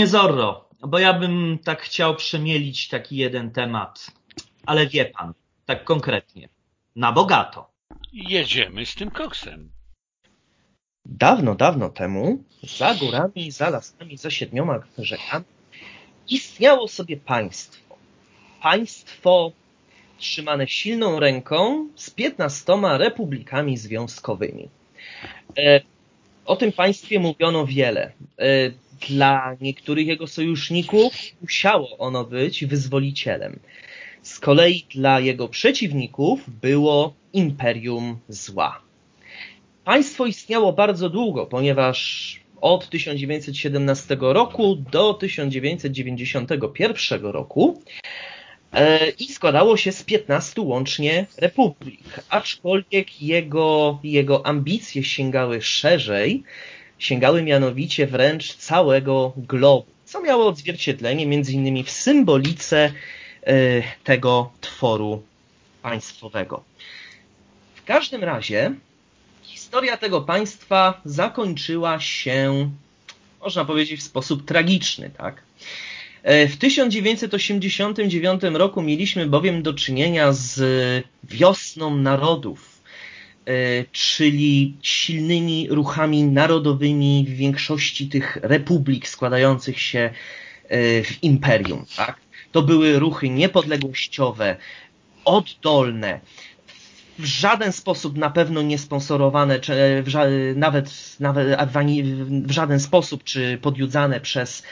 Panie Zorro, bo ja bym tak chciał przemielić taki jeden temat, ale wie pan, tak konkretnie, na bogato. Jedziemy z tym koksem. Dawno, dawno temu, za górami, za lasami, za siedmioma rzekami, istniało sobie państwo. Państwo trzymane silną ręką z piętnastoma republikami związkowymi. E, o tym państwie mówiono wiele. E, dla niektórych jego sojuszników musiało ono być wyzwolicielem. Z kolei dla jego przeciwników było imperium zła. Państwo istniało bardzo długo, ponieważ od 1917 roku do 1991 roku e, i składało się z 15 łącznie republik, aczkolwiek jego, jego ambicje sięgały szerzej, sięgały mianowicie wręcz całego globu, co miało odzwierciedlenie między innymi w symbolice e, tego tworu państwowego. W każdym razie historia tego państwa zakończyła się, można powiedzieć, w sposób tragiczny, tak? E, w 1989 roku mieliśmy bowiem do czynienia z wiosną narodów, czyli silnymi ruchami narodowymi w większości tych republik składających się e, w imperium. Tak? To były ruchy niepodległościowe, oddolne, w żaden sposób na pewno nie sponsorowane, czy w ża nawet, nawet w żaden sposób, czy podjudzane przez,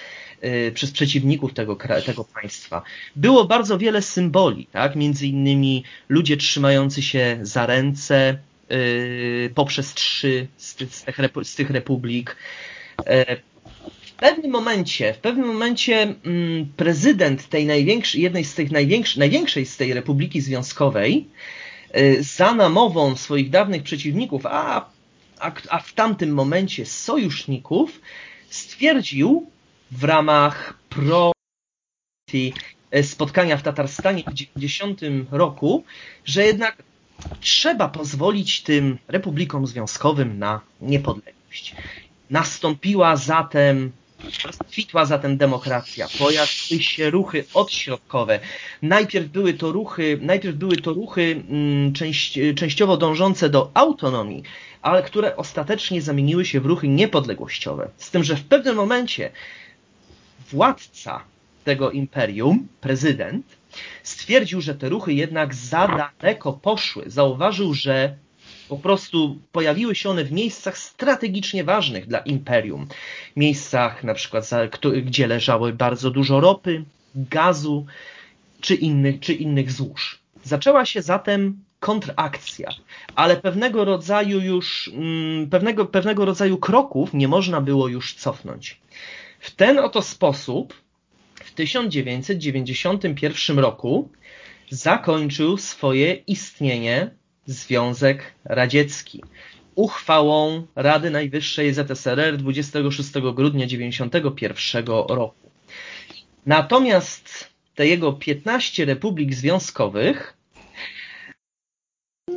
przez przeciwników tego, tego państwa. Było bardzo wiele symboli, tak? Między innymi ludzie trzymający się za ręce poprzez trzy z tych, z tych republik. Yy, w pewnym momencie, w pewnym momencie mm, prezydent tej największej, jednej z tych największej, największej z tej Republiki Związkowej, Y, za namową swoich dawnych przeciwników, a, a, a w tamtym momencie sojuszników, stwierdził w ramach pro y, spotkania w Tatarstanie w 90 roku, że jednak trzeba pozwolić tym republikom związkowym na niepodległość. Nastąpiła zatem Kwitła zatem demokracja, pojawiły się ruchy odśrodkowe. Najpierw były to ruchy, najpierw były to ruchy mm, częściowo dążące do autonomii, ale które ostatecznie zamieniły się w ruchy niepodległościowe. Z tym, że w pewnym momencie władca tego imperium, prezydent, stwierdził, że te ruchy jednak za daleko poszły. Zauważył, że po prostu pojawiły się one w miejscach strategicznie ważnych dla imperium. Miejscach na przykład, gdzie leżały bardzo dużo ropy, gazu czy innych, czy innych złóż. Zaczęła się zatem kontrakcja, ale pewnego rodzaju już, mm, pewnego, pewnego rodzaju kroków nie można było już cofnąć. W ten oto sposób 1991 roku zakończył swoje istnienie Związek Radziecki. Uchwałą Rady Najwyższej ZSRR 26 grudnia 1991 roku. Natomiast te jego 15 republik związkowych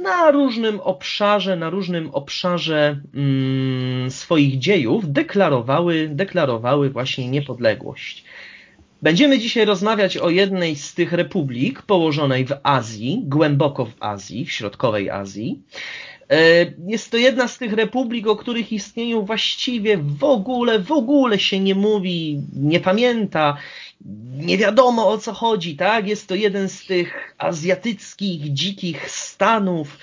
na różnym obszarze, na różnym obszarze mm, swoich dziejów deklarowały, deklarowały właśnie niepodległość. Będziemy dzisiaj rozmawiać o jednej z tych republik położonej w Azji, głęboko w Azji, w środkowej Azji. E, jest to jedna z tych republik, o których istnieniu właściwie w ogóle, w ogóle się nie mówi, nie pamięta, nie wiadomo o co chodzi, tak? Jest to jeden z tych azjatyckich, dzikich stanów,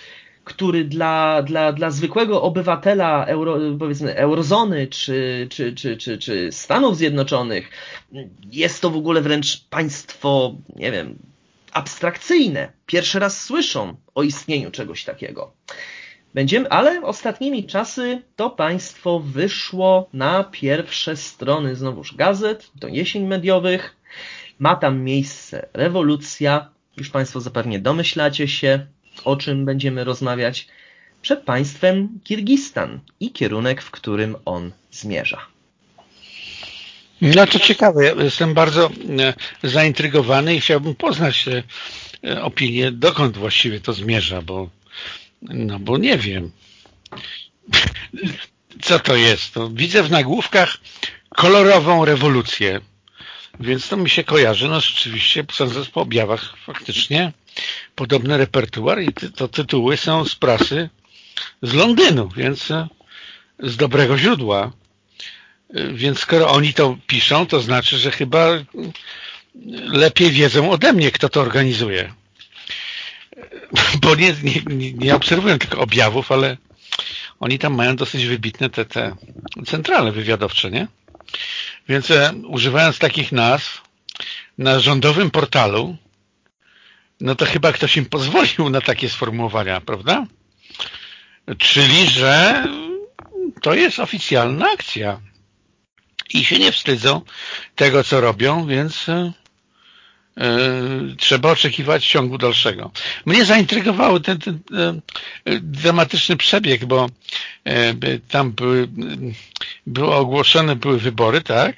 który dla, dla, dla zwykłego obywatela euro, powiedzmy eurozony czy, czy, czy, czy, czy Stanów Zjednoczonych jest to w ogóle wręcz państwo, nie wiem, abstrakcyjne. Pierwszy raz słyszą o istnieniu czegoś takiego. Będziemy, ale ostatnimi czasy to państwo wyszło na pierwsze strony znowuż gazet, do jesień mediowych. Ma tam miejsce rewolucja. Już Państwo zapewnie domyślacie się, o czym będziemy rozmawiać, przed państwem Kirgistan i kierunek, w którym on zmierza. No to ciekawe, ja jestem bardzo e, zaintrygowany i chciałbym poznać e, opinię, dokąd właściwie to zmierza, bo no bo nie wiem. Co to jest? To widzę w nagłówkach kolorową rewolucję. Więc to mi się kojarzy, no rzeczywiście, sądząc po objawach, faktycznie podobny repertuar i to tytuły są z prasy z Londynu, więc e, z dobrego źródła. E, więc skoro oni to piszą, to znaczy, że chyba lepiej wiedzą ode mnie, kto to organizuje. Bo nie, nie, nie obserwują tylko objawów, ale oni tam mają dosyć wybitne te, te centrale wywiadowcze, nie? Więc e, używając takich nazw na rządowym portalu, no to chyba ktoś im pozwolił na takie sformułowania, prawda? Czyli, że to jest oficjalna akcja i się nie wstydzą tego, co robią, więc e, trzeba oczekiwać ciągu dalszego. Mnie zaintrygował ten, ten, ten dramatyczny przebieg, bo tam były, ogłoszone były wybory, tak?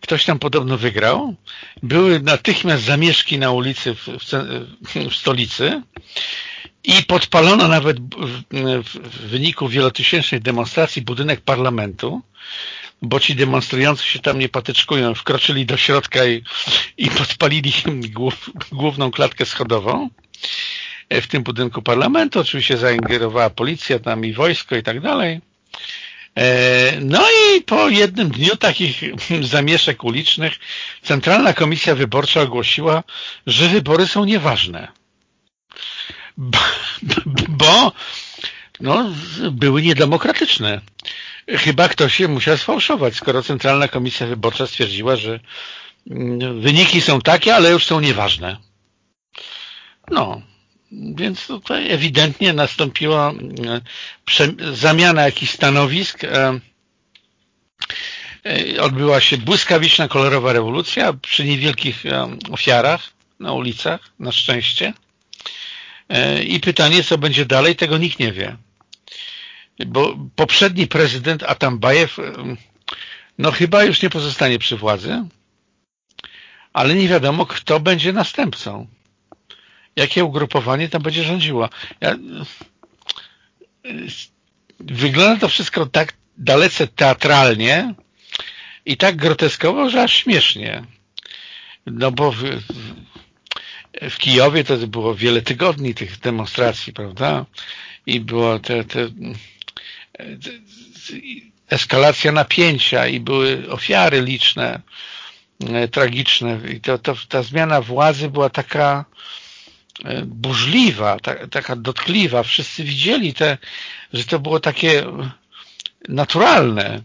Ktoś tam podobno wygrał. Były natychmiast zamieszki na ulicy w, w, w stolicy i podpalono nawet w, w wyniku wielotysięcznej demonstracji budynek parlamentu, bo ci demonstrujący się tam nie patyczkują, wkroczyli do środka i, i podpalili głów, główną klatkę schodową w tym budynku parlamentu. Oczywiście zaingerowała policja tam i wojsko i tak dalej. E, no i po jednym dniu takich zamieszek ulicznych Centralna Komisja Wyborcza ogłosiła, że wybory są nieważne. Bo, bo no, były niedemokratyczne. Chyba ktoś je musiał sfałszować, skoro Centralna Komisja Wyborcza stwierdziła, że mm, wyniki są takie, ale już są nieważne. No, więc tutaj ewidentnie nastąpiła e, zamiana jakichś stanowisk. E, e, odbyła się błyskawiczna, kolorowa rewolucja przy niewielkich ofiarach na ulicach, na szczęście. I pytanie, co będzie dalej, tego nikt nie wie. Bo poprzedni prezydent Atambajew no chyba już nie pozostanie przy władzy, ale nie wiadomo, kto będzie następcą jakie ugrupowanie tam będzie rządziło. Ja, wygląda to wszystko tak dalece teatralnie i tak groteskowo, że aż śmiesznie. No bo w, w Kijowie to było wiele tygodni tych demonstracji, prawda? I było te, te, eskalacja napięcia i były ofiary liczne, e, tragiczne. I to, to, ta zmiana władzy była taka E, burzliwa, ta, taka dotkliwa. Wszyscy widzieli, te, że to było takie naturalne.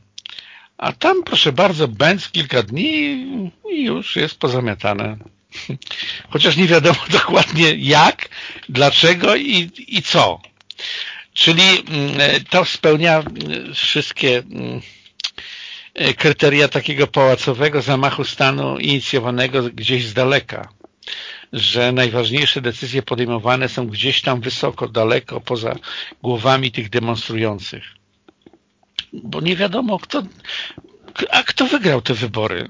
A tam, proszę bardzo, bęc kilka dni i już jest pozamiatane. Chociaż nie wiadomo dokładnie jak, dlaczego i, i co. Czyli mm, to spełnia mm, wszystkie mm, kryteria takiego pałacowego zamachu stanu inicjowanego gdzieś z daleka że najważniejsze decyzje podejmowane są gdzieś tam wysoko, daleko, poza głowami tych demonstrujących. Bo nie wiadomo, kto, a kto wygrał te wybory.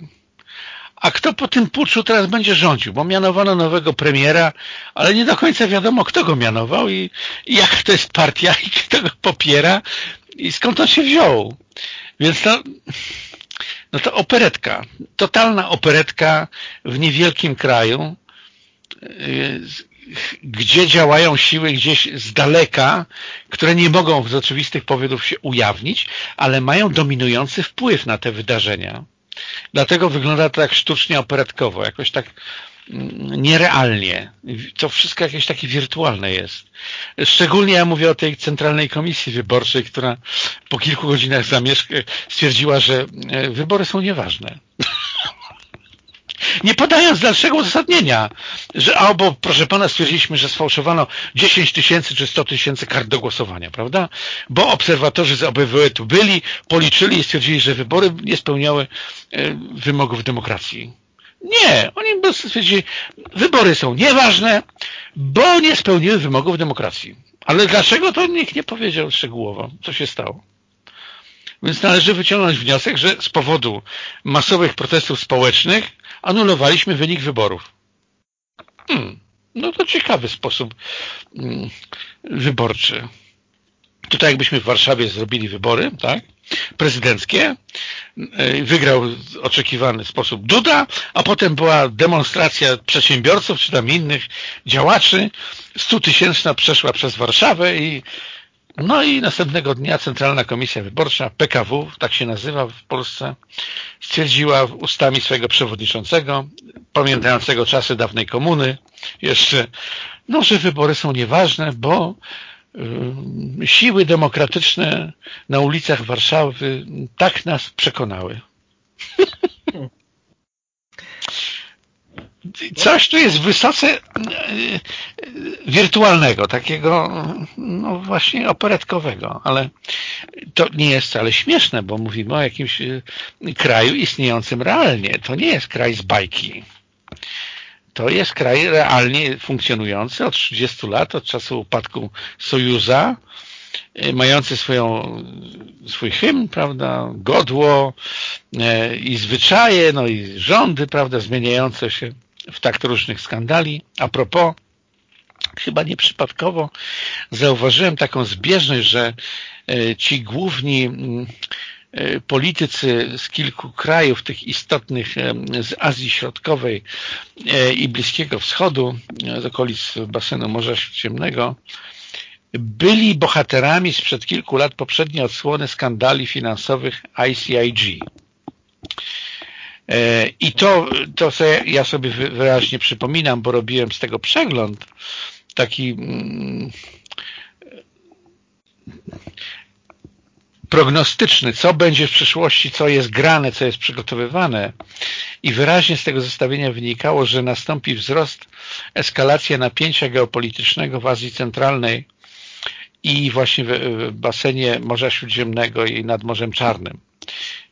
A kto po tym puczu teraz będzie rządził? Bo mianowano nowego premiera, ale nie do końca wiadomo, kto go mianował i, i to jest partia i kto go popiera i skąd on się wziął. Więc to, no to operetka, totalna operetka w niewielkim kraju, gdzie działają siły gdzieś z daleka, które nie mogą z oczywistych powodów się ujawnić, ale mają dominujący wpływ na te wydarzenia. Dlatego wygląda to tak sztucznie operetkowo, jakoś tak mm, nierealnie. To wszystko jakieś takie wirtualne jest. Szczególnie ja mówię o tej Centralnej Komisji Wyborczej, która po kilku godzinach zamieszk stwierdziła, że e, wybory są nieważne. nie podając dalszego uzasadnienia, że albo, proszę pana, stwierdziliśmy, że sfałszowano 10 tysięcy czy 100 tysięcy kart do głosowania, prawda? Bo obserwatorzy z OBWE tu byli, policzyli i stwierdzili, że wybory nie spełniały e, wymogów demokracji. Nie, oni po prostu stwierdzili, wybory są nieważne, bo nie spełniły wymogów demokracji. Ale dlaczego to nikt nie powiedział szczegółowo, co się stało. Więc należy wyciągnąć wniosek, że z powodu masowych protestów społecznych anulowaliśmy wynik wyborów. Hmm, no to ciekawy sposób hmm, wyborczy. Tutaj jakbyśmy w Warszawie zrobili wybory, tak? prezydenckie. E, wygrał w oczekiwany sposób Duda, a potem była demonstracja przedsiębiorców czy tam innych działaczy. 100 tysięczna przeszła przez Warszawę i no i następnego dnia Centralna Komisja Wyborcza, PKW, tak się nazywa w Polsce, stwierdziła ustami swojego przewodniczącego, pamiętającego czasy dawnej komuny, jeszcze, no, że wybory są nieważne, bo y, siły demokratyczne na ulicach Warszawy tak nas przekonały. coś tu jest wysoce e, wirtualnego, takiego no właśnie operetkowego, ale to nie jest wcale śmieszne, bo mówimy o jakimś e, kraju istniejącym realnie. To nie jest kraj z bajki. To jest kraj realnie funkcjonujący od 30 lat, od czasu upadku Sojuza, e, mający swoją, swój hymn, prawda, godło i zwyczaje, no i rządy, prawda, zmieniające się w tak różnych skandali. A propos, chyba nieprzypadkowo zauważyłem taką zbieżność, że e, ci główni e, politycy z kilku krajów, tych istotnych e, z Azji Środkowej i Bliskiego Wschodu, z okolic basenu Morza Śródziemnego, byli bohaterami sprzed kilku lat poprzedniej odsłony skandali finansowych ICIG. E, I to, to sobie, ja sobie wyraźnie przypominam, bo robiłem z tego przegląd taki mm, prognostyczny, co będzie w przyszłości, co jest grane, co jest przygotowywane. I wyraźnie z tego zestawienia wynikało, że nastąpi wzrost, eskalacja napięcia geopolitycznego w Azji Centralnej i właśnie w basenie Morza Śródziemnego i nad Morzem Czarnym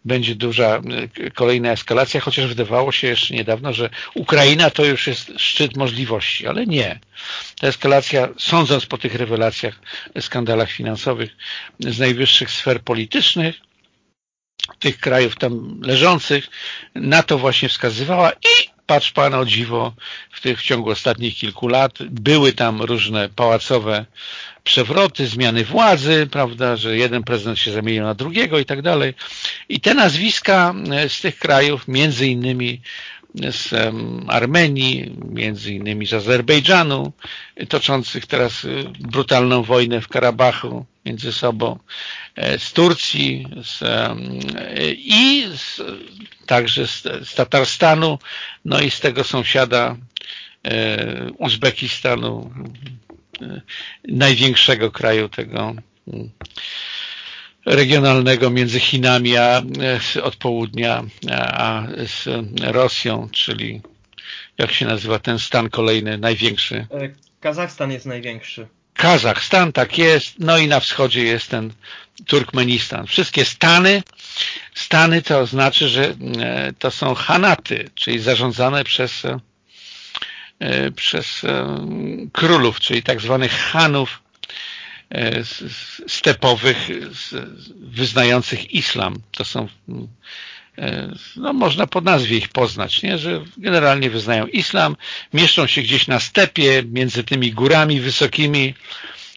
będzie duża kolejna eskalacja, chociaż wydawało się jeszcze niedawno, że Ukraina to już jest szczyt możliwości, ale nie. Ta eskalacja, sądząc po tych rewelacjach, skandalach finansowych z najwyższych sfer politycznych, tych krajów tam leżących, na to właśnie wskazywała i patrz Pan o dziwo, w, tych, w ciągu ostatnich kilku lat były tam różne pałacowe przewroty, zmiany władzy, prawda, że jeden prezydent się zamienił na drugiego i tak dalej. I te nazwiska e, z tych krajów, między innymi z Armenii, między innymi z Azerbejdżanu, toczących teraz e, brutalną wojnę w Karabachu między sobą, e, z Turcji z, i z, także z, z Tatarstanu, no i z tego sąsiada Uzbekistanu, największego kraju tego regionalnego między Chinami a e, od południa a z Rosją, czyli jak się nazywa ten stan kolejny, największy? E, Kazachstan jest największy. Kazachstan, tak jest, no i na wschodzie jest ten Turkmenistan. Wszystkie stany, stany to znaczy, że e, to są hanaty, czyli zarządzane przez przez królów, czyli tak zwanych hanów stepowych wyznających islam. To są no można po nazwie ich poznać, nie? że generalnie wyznają islam, mieszczą się gdzieś na stepie, między tymi górami wysokimi,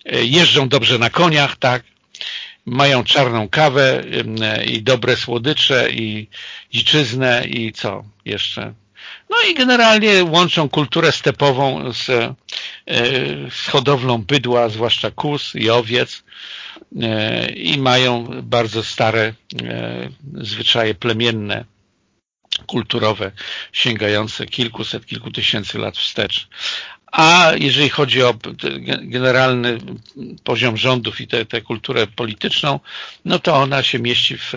jeżdżą dobrze na koniach, tak, mają czarną kawę i dobre słodycze i dziczyznę i co jeszcze? No i generalnie łączą kulturę stepową z, e, z hodowlą bydła, zwłaszcza kus i owiec e, i mają bardzo stare e, zwyczaje plemienne, kulturowe, sięgające kilkuset, kilku tysięcy lat wstecz. A jeżeli chodzi o generalny poziom rządów i tę kulturę polityczną, no to ona się mieści w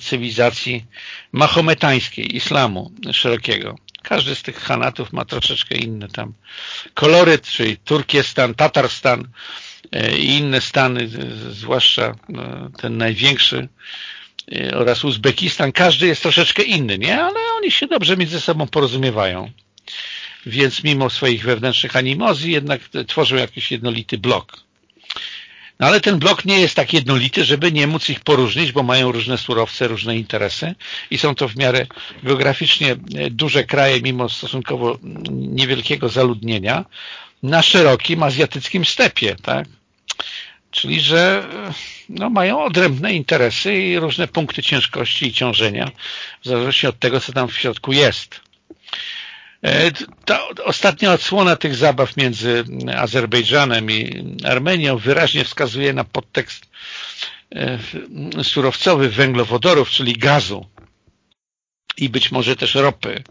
cywilizacji mahometańskiej, islamu szerokiego. Każdy z tych hanatów ma troszeczkę inny tam koloryt, czyli Turkiestan, Tatarstan e, i inne stany, zwłaszcza no, ten największy e, oraz Uzbekistan. Każdy jest troszeczkę inny, nie? Ale oni się dobrze między sobą porozumiewają. Więc mimo swoich wewnętrznych animozji jednak tworzą jakiś jednolity blok. No ale ten blok nie jest tak jednolity, żeby nie móc ich poróżnić, bo mają różne surowce, różne interesy i są to w miarę geograficznie e, duże kraje, mimo stosunkowo niewielkiego zaludnienia, na szerokim azjatyckim stepie, tak? Czyli, że no, mają odrębne interesy i różne punkty ciężkości i ciążenia, w zależności od tego, co tam w środku jest. E, ta ostatnia odsłona tych zabaw między Azerbejdżanem i Armenią wyraźnie wskazuje na podtekst e, surowcowy węglowodorów, czyli gazu i być może też ropy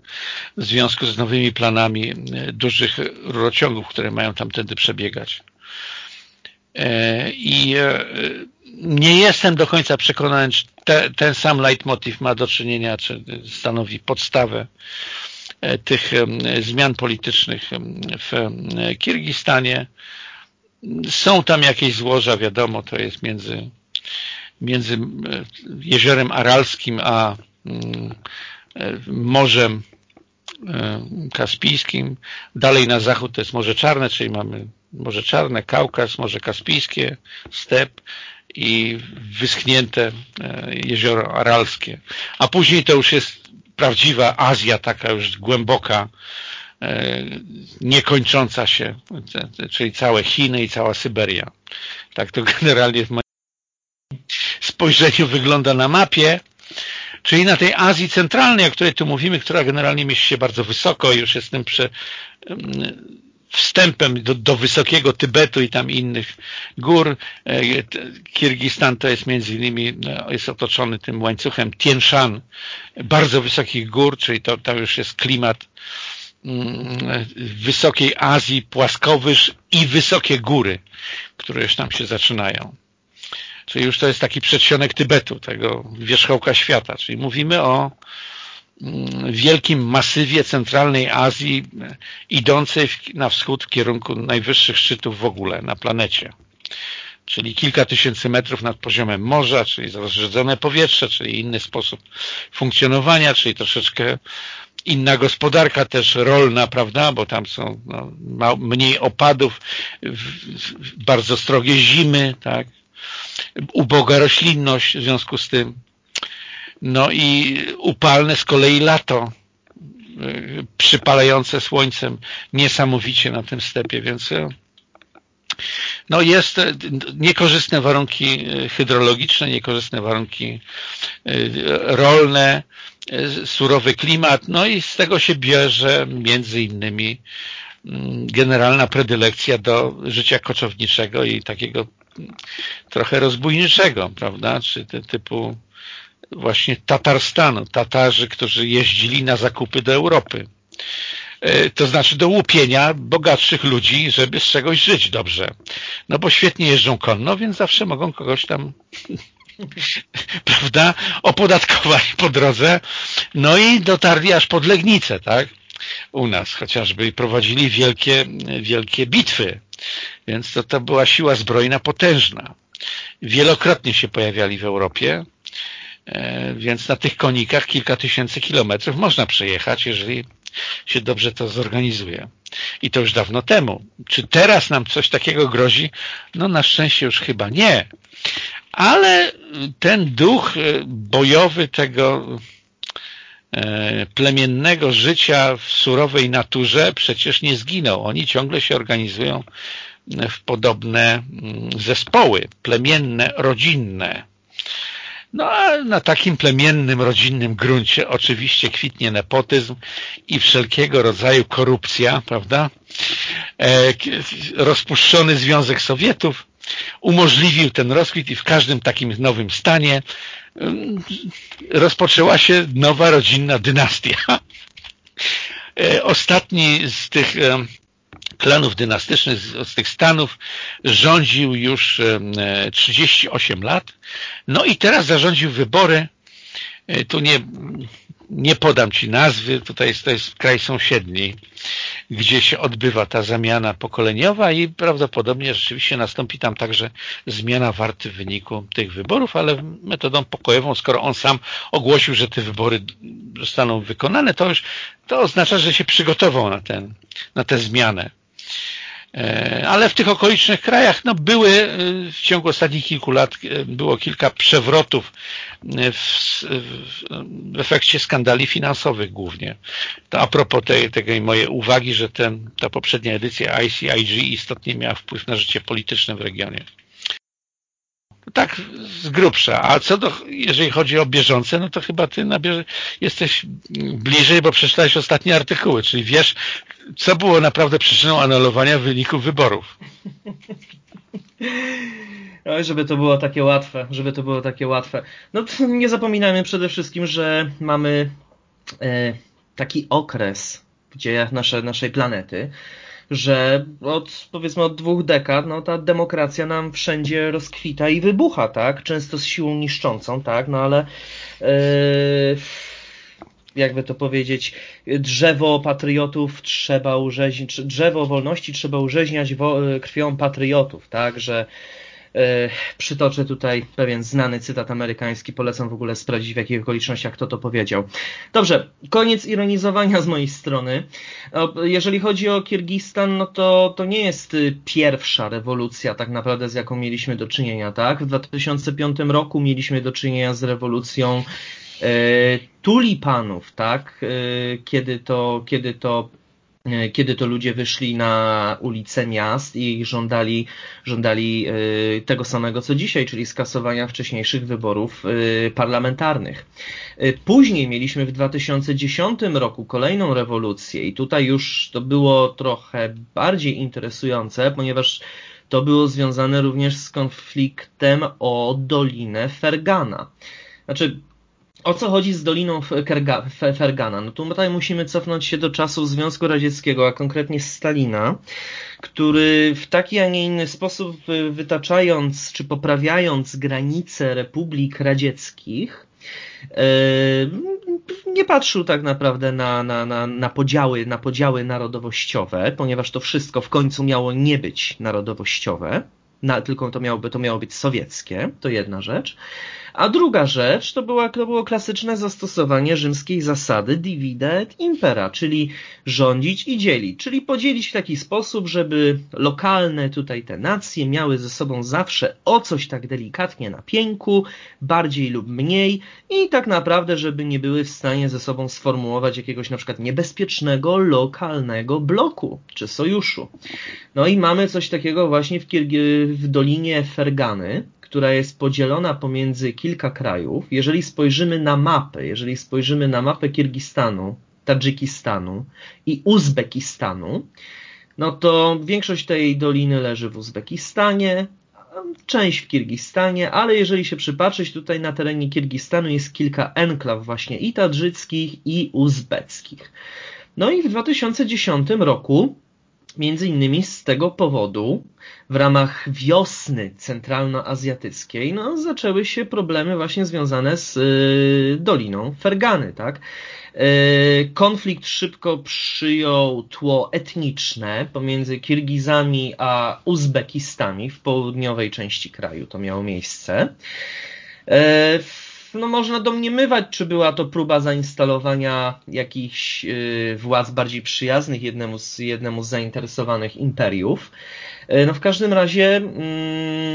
w związku z nowymi planami e, dużych rurociągów, które mają tamtędy przebiegać. I nie jestem do końca przekonany, czy te, ten sam leitmotiv ma do czynienia, czy stanowi podstawę tych zmian politycznych w Kirgistanie. Są tam jakieś złoża, wiadomo, to jest między, między jeziorem Aralskim a mm, e, Morzem e, Kaspijskim. Dalej na zachód to jest Morze Czarne, czyli mamy Morze Czarne, Kaukaz, Morze Kaspijskie, step i wyschnięte jezioro Aralskie. A później to już jest prawdziwa Azja, taka już głęboka, e, niekończąca się, czyli całe Chiny i cała Syberia. Tak to generalnie w moim spojrzeniu wygląda na mapie, czyli na tej Azji Centralnej, o której tu mówimy, która generalnie mieści się bardzo wysoko, już jestem przy wstępem do, do, wysokiego Tybetu i tam innych gór. E, Kirgistan to jest między innymi, no, jest otoczony tym łańcuchem Tien Shan, bardzo wysokich gór, czyli to, to już jest klimat mm, wysokiej Azji, płaskowyż i wysokie góry, które już tam się zaczynają. Czyli już to jest taki przedsionek Tybetu, tego wierzchołka świata. Czyli mówimy o wielkim masywie centralnej Azji idącej na wschód w kierunku najwyższych szczytów w ogóle na planecie. Czyli kilka tysięcy metrów nad poziomem morza, czyli rozrzedzone powietrze, czyli inny sposób funkcjonowania, czyli troszeczkę inna gospodarka też rolna, prawda, bo tam są no, mniej opadów, bardzo strogie zimy, tak, uboga roślinność w związku z tym. No i upalne z kolei lato, y, przypalające słońcem niesamowicie na tym stepie, więc y, no jest y, niekorzystne warunki hydrologiczne, niekorzystne warunki rolne, surowy klimat, no i z tego się bierze między innymi mm, generalna predylekcja do życia koczowniczego i takiego trochę rozbójniczego, prawda, czy typu właśnie Tatarstanu, Tatarzy, którzy jeździli na zakupy do Europy. E, to znaczy do łupienia bogatszych ludzi, żeby z czegoś żyć dobrze. No bo świetnie jeżdżą konno, więc zawsze mogą kogoś tam prawda, opodatkować po drodze. No i dotarli aż pod Legnicę, tak? U nas chociażby prowadzili wielkie, wielkie bitwy. Więc to, to była siła zbrojna potężna. Wielokrotnie się pojawiali w Europie więc na tych konikach kilka tysięcy kilometrów można przejechać, jeżeli się dobrze to zorganizuje. I to już dawno temu. Czy teraz nam coś takiego grozi? No na szczęście już chyba nie. Ale ten duch e, bojowy tego e, plemiennego życia w surowej naturze przecież nie zginął. Oni ciągle się organizują w podobne mm, zespoły plemienne, rodzinne. No a na takim plemiennym, rodzinnym gruncie oczywiście kwitnie nepotyzm i wszelkiego rodzaju korupcja, prawda? E, rozpuszczony Związek Sowietów umożliwił ten rozkwit i w każdym takim nowym stanie mm, rozpoczęła się nowa rodzinna dynastia. E, ostatni z tych klanów dynastycznych z, tych Stanów rządził już 38 lat. No i teraz zarządził wybory. E, tu nie, nie podam Ci nazwy, tutaj jest, to jest kraj sąsiedni, gdzie się odbywa ta zamiana pokoleniowa i prawdopodobnie rzeczywiście nastąpi tam także zmiana warty w wyniku tych wyborów, ale metodą pokojową, skoro on sam ogłosił, że te wybory zostaną wykonane, to już to oznacza, że się przygotował na, ten, na tę zmianę. E, ale w tych okolicznych krajach no, były e, w ciągu ostatnich kilku lat e, było kilka przewrotów w, w efekcie skandali finansowych głównie. To a propos tej, tej mojej uwagi, że ten, ta poprzednia edycja ICIG istotnie miała wpływ na życie polityczne w regionie. Tak z grubsza. A co do, jeżeli chodzi o bieżące, no to chyba ty na jesteś bliżej, bo przeczytałeś ostatnie artykuły, czyli wiesz, co było naprawdę przyczyną anulowania wyników wyborów. Żeby to było takie łatwe, żeby to było takie łatwe. No nie zapominajmy przede wszystkim, że mamy e, taki okres dziejach nasze, naszej planety, że od powiedzmy od dwóch dekad no, ta demokracja nam wszędzie rozkwita i wybucha, tak? Często z siłą niszczącą, tak? No ale yy, jakby to powiedzieć, drzewo patriotów trzeba urzeźnić, drzewo wolności trzeba urzeźniać krwią patriotów, tak? Że przytoczę tutaj pewien znany cytat amerykański, polecam w ogóle sprawdzić w jakich okolicznościach kto to powiedział. Dobrze, koniec ironizowania z mojej strony. Jeżeli chodzi o Kirgistan, no to, to nie jest y, pierwsza rewolucja tak naprawdę z jaką mieliśmy do czynienia, tak? W 2005 roku mieliśmy do czynienia z rewolucją e, tulipanów, tak? E, kiedy to, kiedy to E, kiedy to ludzie wyszli na ulice miast i żądali, żądali e, tego samego co dzisiaj, czyli skasowania wcześniejszych wyborów e, parlamentarnych. Później mieliśmy w 2010 roku kolejną rewolucję i tutaj już to było trochę bardziej interesujące, ponieważ to było związane również z konfliktem o Dolinę Fergana. Znaczy, o co chodzi z Doliną Fergana? No tutaj musimy cofnąć się do czasów Związku Radzieckiego, a konkretnie Stalina, który w taki, a nie inny sposób wytaczając czy poprawiając granice republik radzieckich, e, nie patrzył tak naprawdę na, na, na, na, podziały, na podziały narodowościowe, ponieważ to wszystko w końcu miało nie być narodowościowe, na, tylko to miałoby, to miało być sowieckie, to jedna rzecz. A druga rzecz to, była, to było klasyczne zastosowanie rzymskiej zasady divide et impera, czyli rządzić i dzielić, czyli podzielić w taki sposób, żeby lokalne tutaj te nacje miały ze sobą zawsze o coś tak delikatnie na pięku, bardziej lub mniej i tak naprawdę, żeby nie były w stanie ze sobą sformułować jakiegoś na przykład niebezpiecznego lokalnego bloku czy sojuszu. No i mamy coś takiego właśnie w, w Dolinie Fergany, która jest podzielona pomiędzy kilka krajów, jeżeli spojrzymy na mapę, jeżeli spojrzymy na mapę Kirgistanu, Tadżykistanu i Uzbekistanu, no to większość tej doliny leży w Uzbekistanie, część w Kirgistanie, ale jeżeli się przypatrzeć, tutaj na terenie Kirgistanu jest kilka enklaw właśnie i tadżyckich i uzbeckich. No i w 2010 roku Między innymi z tego powodu w ramach wiosny centralnoazjatyckiej no, zaczęły się problemy właśnie związane z y, Doliną Fergany. Tak? Y, konflikt szybko przyjął tło etniczne pomiędzy Kirgizami a Uzbekistami w południowej części kraju. To miało miejsce. Y, no można domniemywać, czy była to próba zainstalowania jakichś yy, władz bardziej przyjaznych jednemu z, jednemu z zainteresowanych imperiów. Yy, no w każdym razie,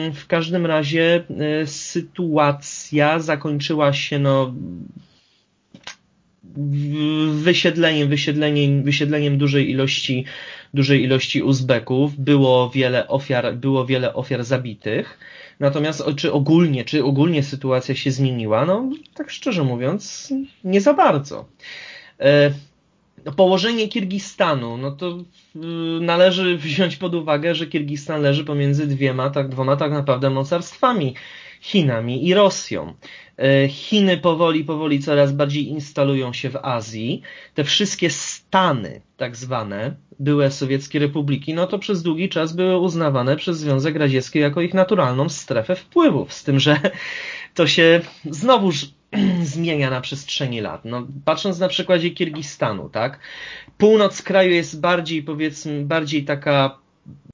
yy, w każdym razie y, sytuacja zakończyła się no wysiedleniem, wysiedleniem, wysiedleniem dużej ilości, dużej ilości Uzbeków. Było wiele ofiar, było wiele ofiar zabitych. Natomiast czy ogólnie, czy ogólnie sytuacja się zmieniła? No, tak szczerze mówiąc, nie za bardzo. E, położenie Kirgistanu, no to y, należy wziąć pod uwagę, że Kirgistan leży pomiędzy dwiema, tak, dwoma tak naprawdę mocarstwami, Chinami i Rosją. E, Chiny powoli, powoli coraz bardziej instalują się w Azji. Te wszystkie stany, tak zwane, były sowieckie republiki, no to przez długi czas były uznawane przez Związek Radziecki jako ich naturalną strefę wpływów. Z tym, że to się znowuż zmienia na przestrzeni lat. No, patrząc na przykładzie Kirgistanu, tak? Północ kraju jest bardziej, powiedzmy, bardziej taka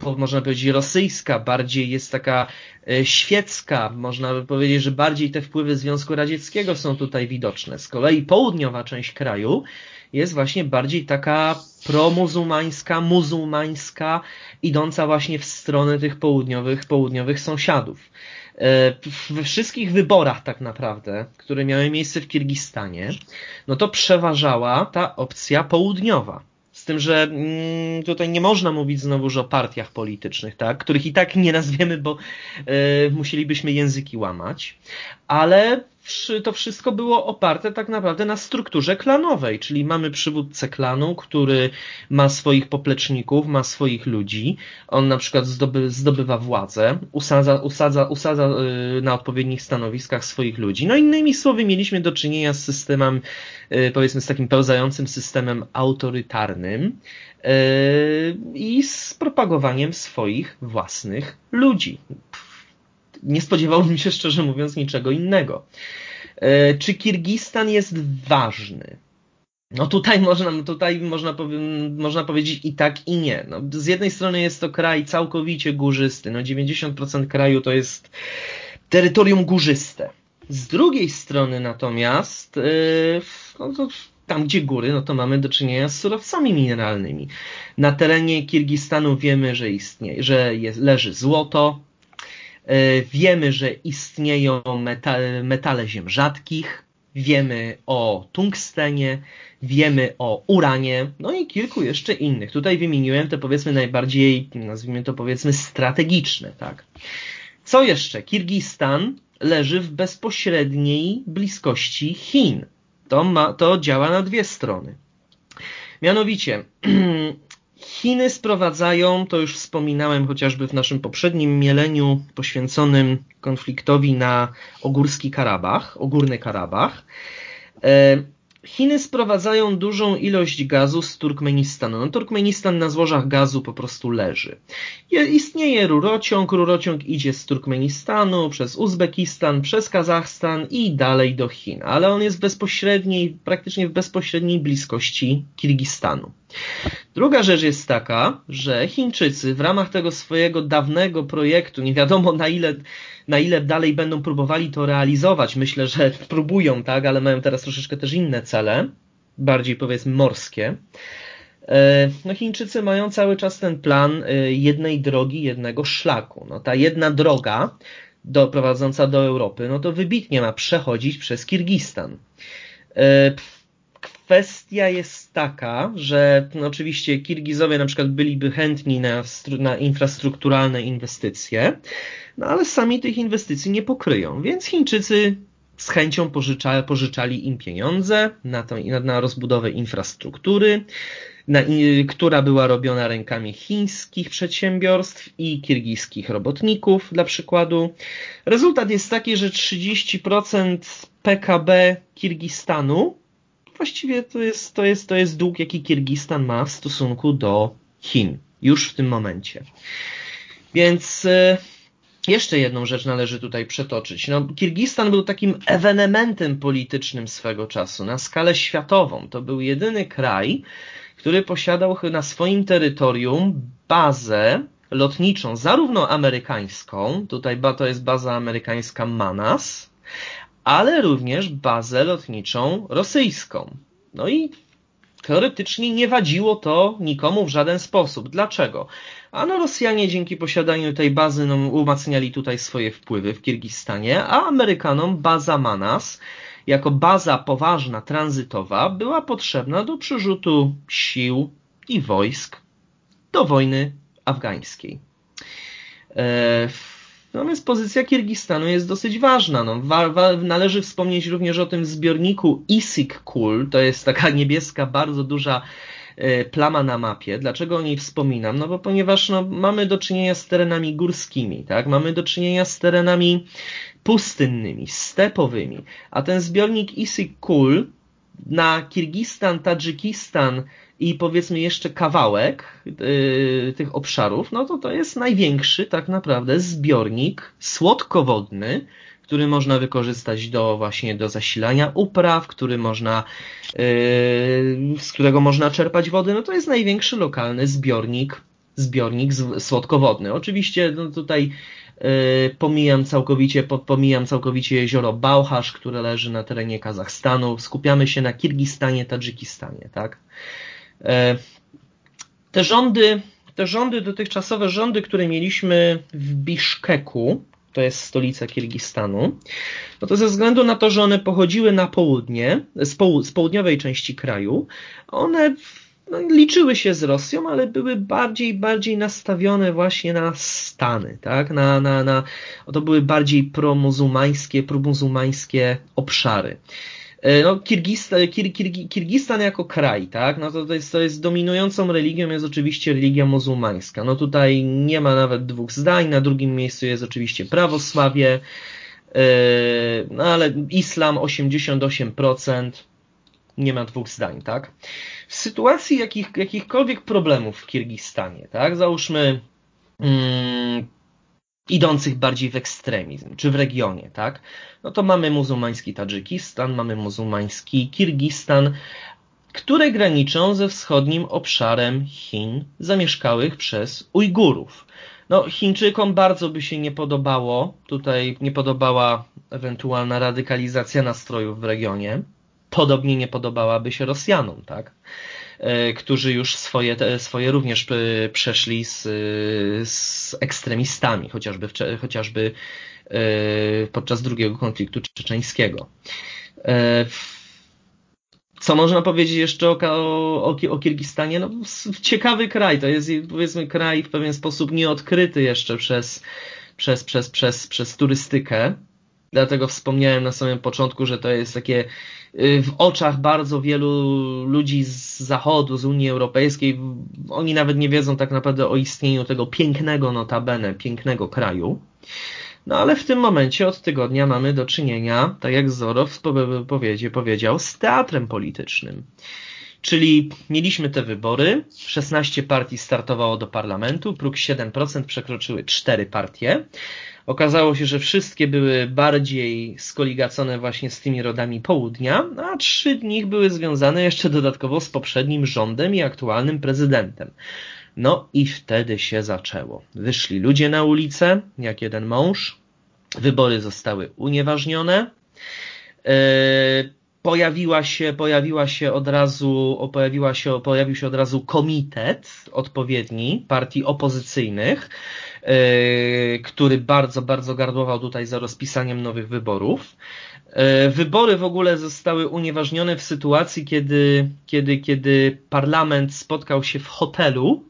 można powiedzieć rosyjska, bardziej jest taka e, świecka, można by powiedzieć, że bardziej te wpływy Związku Radzieckiego są tutaj widoczne. Z kolei południowa część kraju jest właśnie bardziej taka promuzułmańska, muzułmańska, idąca właśnie w stronę tych południowych, południowych sąsiadów. E, we wszystkich wyborach tak naprawdę, które miały miejsce w Kirgistanie, no to przeważała ta opcja południowa Z tym, że mm, tutaj nie można mówić znowuż o partiach politycznych, tak? których i tak nie nazwiemy, bo y, musielibyśmy języki łamać, ale to wszystko było oparte tak naprawdę na strukturze klanowej, czyli mamy przywódcę klanu, który ma swoich popleczników, ma swoich ludzi, on na przykład zdoby, zdobywa władzę, usadza, usadza, usadza y, na odpowiednich stanowiskach swoich ludzi. No innymi słowy mieliśmy do czynienia z systemem, y, powiedzmy z takim pełzającym systemem autorytarnym y, i z propagowaniem swoich własnych ludzi nie spodziewałbym się szczerze mówiąc niczego innego. E, czy Kirgistan jest ważny? No tutaj można, tutaj można, można powiedzieć i tak i nie. No, z jednej strony jest to kraj całkowicie górzysty. No 90% kraju to jest terytorium górzyste. Z drugiej strony natomiast yy, no to tam gdzie góry, no to mamy do czynienia z surowcami mineralnymi. Na terenie Kirgistanu wiemy, że istnieje, że jest, leży złoto, E, wiemy, że istnieją metale, metale ziem rzadkich, wiemy o tungstenie, wiemy o uranie, no i kilku jeszcze innych. Tutaj wymieniłem te powiedzmy najbardziej, nazwijmy to powiedzmy strategiczne, tak. Co jeszcze? Kirgistan leży w bezpośredniej bliskości Chin. To, ma, to działa na dwie strony. Mianowicie, Chiny sprowadzają, to już wspominałem chociażby w naszym poprzednim mieleniu poświęconym konfliktowi na Ogórski Karabach, Ogórny Karabach. Chiny sprowadzają dużą ilość gazu z Turkmenistanu. No, Turkmenistan na złożach gazu po prostu leży. Istnieje rurociąg, rurociąg idzie z Turkmenistanu przez Uzbekistan, przez Kazachstan i dalej do Chin, ale on jest bezpośredniej, praktycznie w bezpośredniej bliskości Kirgistanu. Druga rzecz jest taka, że Chińczycy w ramach tego swojego dawnego projektu, nie wiadomo na ile, na ile dalej będą próbowali to realizować, myślę, że próbują, tak, ale mają teraz troszeczkę też inne cele, bardziej powiedzmy morskie. E, no Chińczycy mają cały czas ten plan e, jednej drogi, jednego szlaku. No ta jedna droga do, prowadząca do Europy, no to wybitnie ma przechodzić przez Kirgistan. E, kwestia jest taka, że no oczywiście Kirgizowie na przykład byliby chętni na, na infrastrukturalne inwestycje, no ale sami tych inwestycji nie pokryją, więc Chińczycy z chęcią pożycza, pożyczali im pieniądze na, to, na, rozbudowę infrastruktury, na, która była robiona rękami chińskich przedsiębiorstw i kirgiskich robotników, dla przykładu. Rezultat jest taki, że 30% PKB Kirgistanu właściwie to jest, to, jest, to jest dług, jaki Kirgistan ma w stosunku do Chin. Już w tym momencie. Więc e, jeszcze jedną rzecz należy tutaj przetoczyć. No, Kirgistan był takim ewenementem politycznym swego czasu na skalę światową. To był jedyny kraj, który posiadał na swoim terytorium bazę lotniczą, zarówno amerykańską, tutaj to jest baza amerykańska Manas, ale również bazę lotniczą rosyjską. No i teoretycznie nie wadziło to nikomu w żaden sposób. Dlaczego? Ano Rosjanie dzięki posiadaniu tej bazy no, umacniali tutaj swoje wpływy w Kirgistanie, a Amerykanom baza Manas jako baza poważna, tranzytowa była potrzebna do przerzutu sił i wojsk do wojny afgańskiej. E, Natomiast pozycja Kirgistanu jest dosyć ważna. No, wa, wa, należy wspomnieć również o tym zbiorniku Isik Kul. To jest taka niebieska, bardzo duża plama na mapie. Dlaczego o niej wspominam? No bo ponieważ no, mamy do czynienia z terenami górskimi, tak? Mamy do czynienia z terenami pustynnymi, stepowymi. A ten zbiornik Isik Kul na Kirgistan, Tadżykistan i powiedzmy jeszcze kawałek yy, tych obszarów, no to to jest największy tak naprawdę zbiornik słodkowodny, który można wykorzystać do właśnie do zasilania upraw, który można, yy, z którego można czerpać wodę, no to jest największy lokalny zbiornik, zbiornik słodkowodny. Oczywiście no tutaj yy, pomijam całkowicie, pomijam całkowicie jezioro Bałchasz, które leży na terenie Kazachstanu. Skupiamy się na Kirgistanie, Tadżykistanie, tak? E, te rządy, te rządy, dotychczasowe rządy, które mieliśmy w Biszkeku, to jest stolica Kirgistanu, no to ze względu na to, że one pochodziły na południe, z, z południowej części kraju, one no, liczyły się z Rosją, ale były bardziej bardziej nastawione właśnie na Stany, tak? Na, na, na, to były bardziej promuzułmańskie, promuzułmańskie obszary. E, no, Kirgistan, Kir, Kir, Kirgistan jako kraj, tak? No to, to, jest, to jest dominującą religią jest oczywiście religia muzułmańska. No tutaj nie ma nawet dwóch zdań. Na drugim miejscu jest oczywiście prawosławie, e, no ale islam 88%, nie ma dwóch zdań, tak? W sytuacji jakich, jakichkolwiek problemów w Kirgistanie, tak? Załóżmy mm, idących bardziej w ekstremizm, czy w regionie, tak? No to mamy muzułmański Tadżykistan, mamy muzułmański Kirgistan, które graniczą ze wschodnim obszarem Chin zamieszkałych przez Ujgurów. No, Chińczykom bardzo by się nie podobało, tutaj nie podobała ewentualna radykalizacja nastrojów w regionie. Podobnie nie podobałaby się Rosjanom, tak? E, którzy już swoje, swoje również e, przeszli z, z ekstremistami, chociażby, chociażby e, podczas drugiego konfliktu czeczeńskiego. Co można powiedzieć jeszcze o, o, o Kirgistanie? No, ciekawy kraj, to jest powiedzmy kraj w pewien sposób nieodkryty jeszcze przez, przez, przez, przez, przez turystykę. Dlatego wspomniałem na samym początku, że to jest takie y, w oczach bardzo wielu ludzi z Zachodu, z Unii Europejskiej, oni nawet nie wiedzą tak naprawdę o istnieniu tego pięknego notabene, pięknego kraju. No ale w tym momencie od tygodnia mamy do czynienia, tak jak Zorow powiedział, z teatrem politycznym. Czyli mieliśmy te wybory, 16 partii startowało do parlamentu, próg 7% przekroczyły 4 partie. Okazało się, że wszystkie były bardziej skoligacone właśnie z tymi rodami południa, a trzy nich były związane jeszcze dodatkowo z poprzednim rządem i aktualnym prezydentem. No i wtedy się zaczęło. Wyszli ludzie na ulicę, jak jeden mąż, wybory zostały unieważnione. Yy, pojawiła się, pojawiła się od razu, pojawiła się, pojawił się od razu komitet odpowiedni partii opozycyjnych, który bardzo, bardzo gardłował tutaj za rozpisaniem nowych wyborów. E, wybory w ogóle zostały unieważnione w sytuacji, kiedy, kiedy, kiedy parlament spotkał się w hotelu,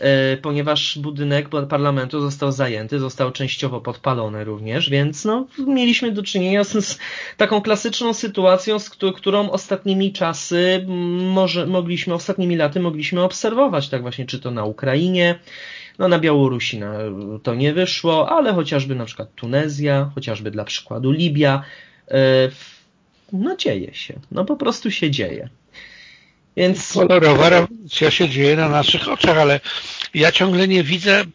e, ponieważ budynek parlamentu został zajęty, został częściowo podpalony również, więc no, mieliśmy do czynienia z, z taką klasyczną sytuacją, z którą ostatnimi czasy może, mogliśmy, ostatnimi laty mogliśmy obserwować, tak właśnie, czy to na Ukrainie, no na Białorusi to nie wyszło, ale chociażby na przykład Tunezja, chociażby dla przykładu Libia, e, no dzieje się, no po prostu się dzieje. Więc... Kolorowa rewolucja się dzieje na naszych oczach, ale ja ciągle nie widzę e,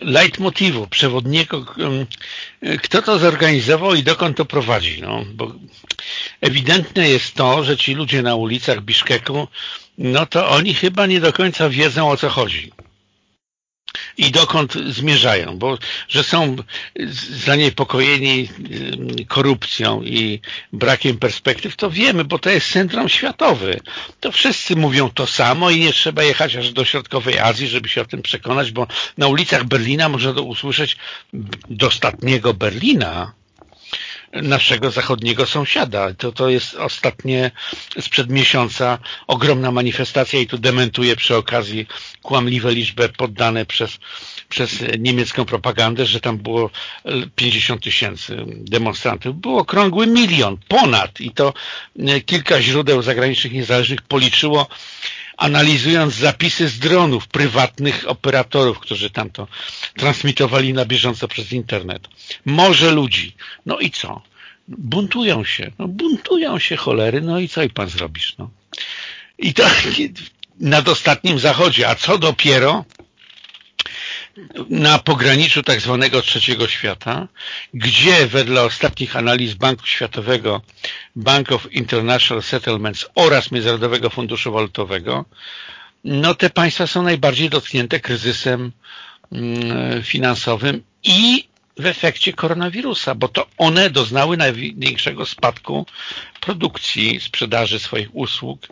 leitmotivu, przewodniego, e, kto to zorganizował i dokąd to prowadzi. No, bo ewidentne jest to, że ci ludzie na ulicach Biszkeku, no to oni chyba nie do końca wiedzą o co chodzi i dokąd zmierzają, bo że są zaniepokojeni y, korupcją i brakiem perspektyw, to wiemy, bo to jest syndrom światowy. To wszyscy mówią to samo i nie trzeba jechać aż do środkowej Azji, żeby się o tym przekonać, bo na ulicach Berlina można to usłyszeć dostatniego Berlina, naszego zachodniego sąsiada. To, to jest ostatnie sprzed miesiąca ogromna manifestacja i tu dementuje przy okazji kłamliwe liczby poddane przez, przez niemiecką propagandę, że tam było 50 tysięcy demonstrantów. Było okrągły milion, ponad i to kilka źródeł zagranicznych niezależnych policzyło analizując zapisy z dronów prywatnych operatorów, którzy tam to transmitowali na bieżąco przez internet. Morze ludzi. No i co? Buntują się. No buntują się cholery, no i co i pan zrobisz? No. I to nad ostatnim zachodzie, a co dopiero na pograniczu tak zwanego trzeciego świata, gdzie wedle ostatnich analiz Banku Światowego, Bank of International Settlements oraz Międzynarodowego Funduszu Walutowego, no te państwa są najbardziej dotknięte kryzysem mm, finansowym i w efekcie koronawirusa, bo to one doznały największego spadku produkcji, sprzedaży swoich usług,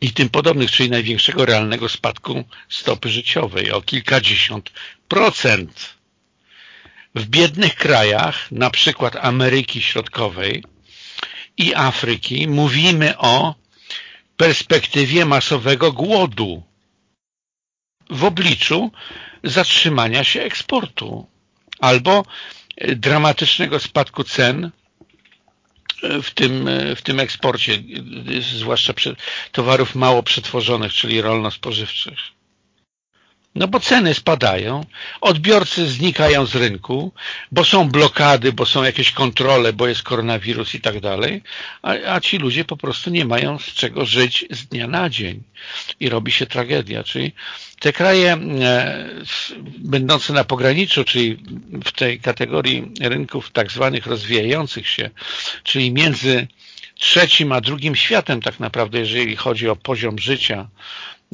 i tym podobnych, czyli największego realnego spadku stopy życiowej o kilkadziesiąt procent. W biednych krajach, na przykład Ameryki Środkowej i Afryki, mówimy o perspektywie masowego głodu w obliczu zatrzymania się eksportu albo dramatycznego spadku cen w tym, w tym eksporcie, zwłaszcza towarów mało przetworzonych, czyli rolno-spożywczych. No bo ceny spadają, odbiorcy znikają z rynku, bo są blokady, bo są jakieś kontrole, bo jest koronawirus i tak dalej, a, a ci ludzie po prostu nie mają z czego żyć z dnia na dzień i robi się tragedia. Czyli te kraje e, będące na pograniczu, czyli w tej kategorii rynków tak zwanych rozwijających się, czyli między trzecim a drugim światem tak naprawdę, jeżeli chodzi o poziom życia,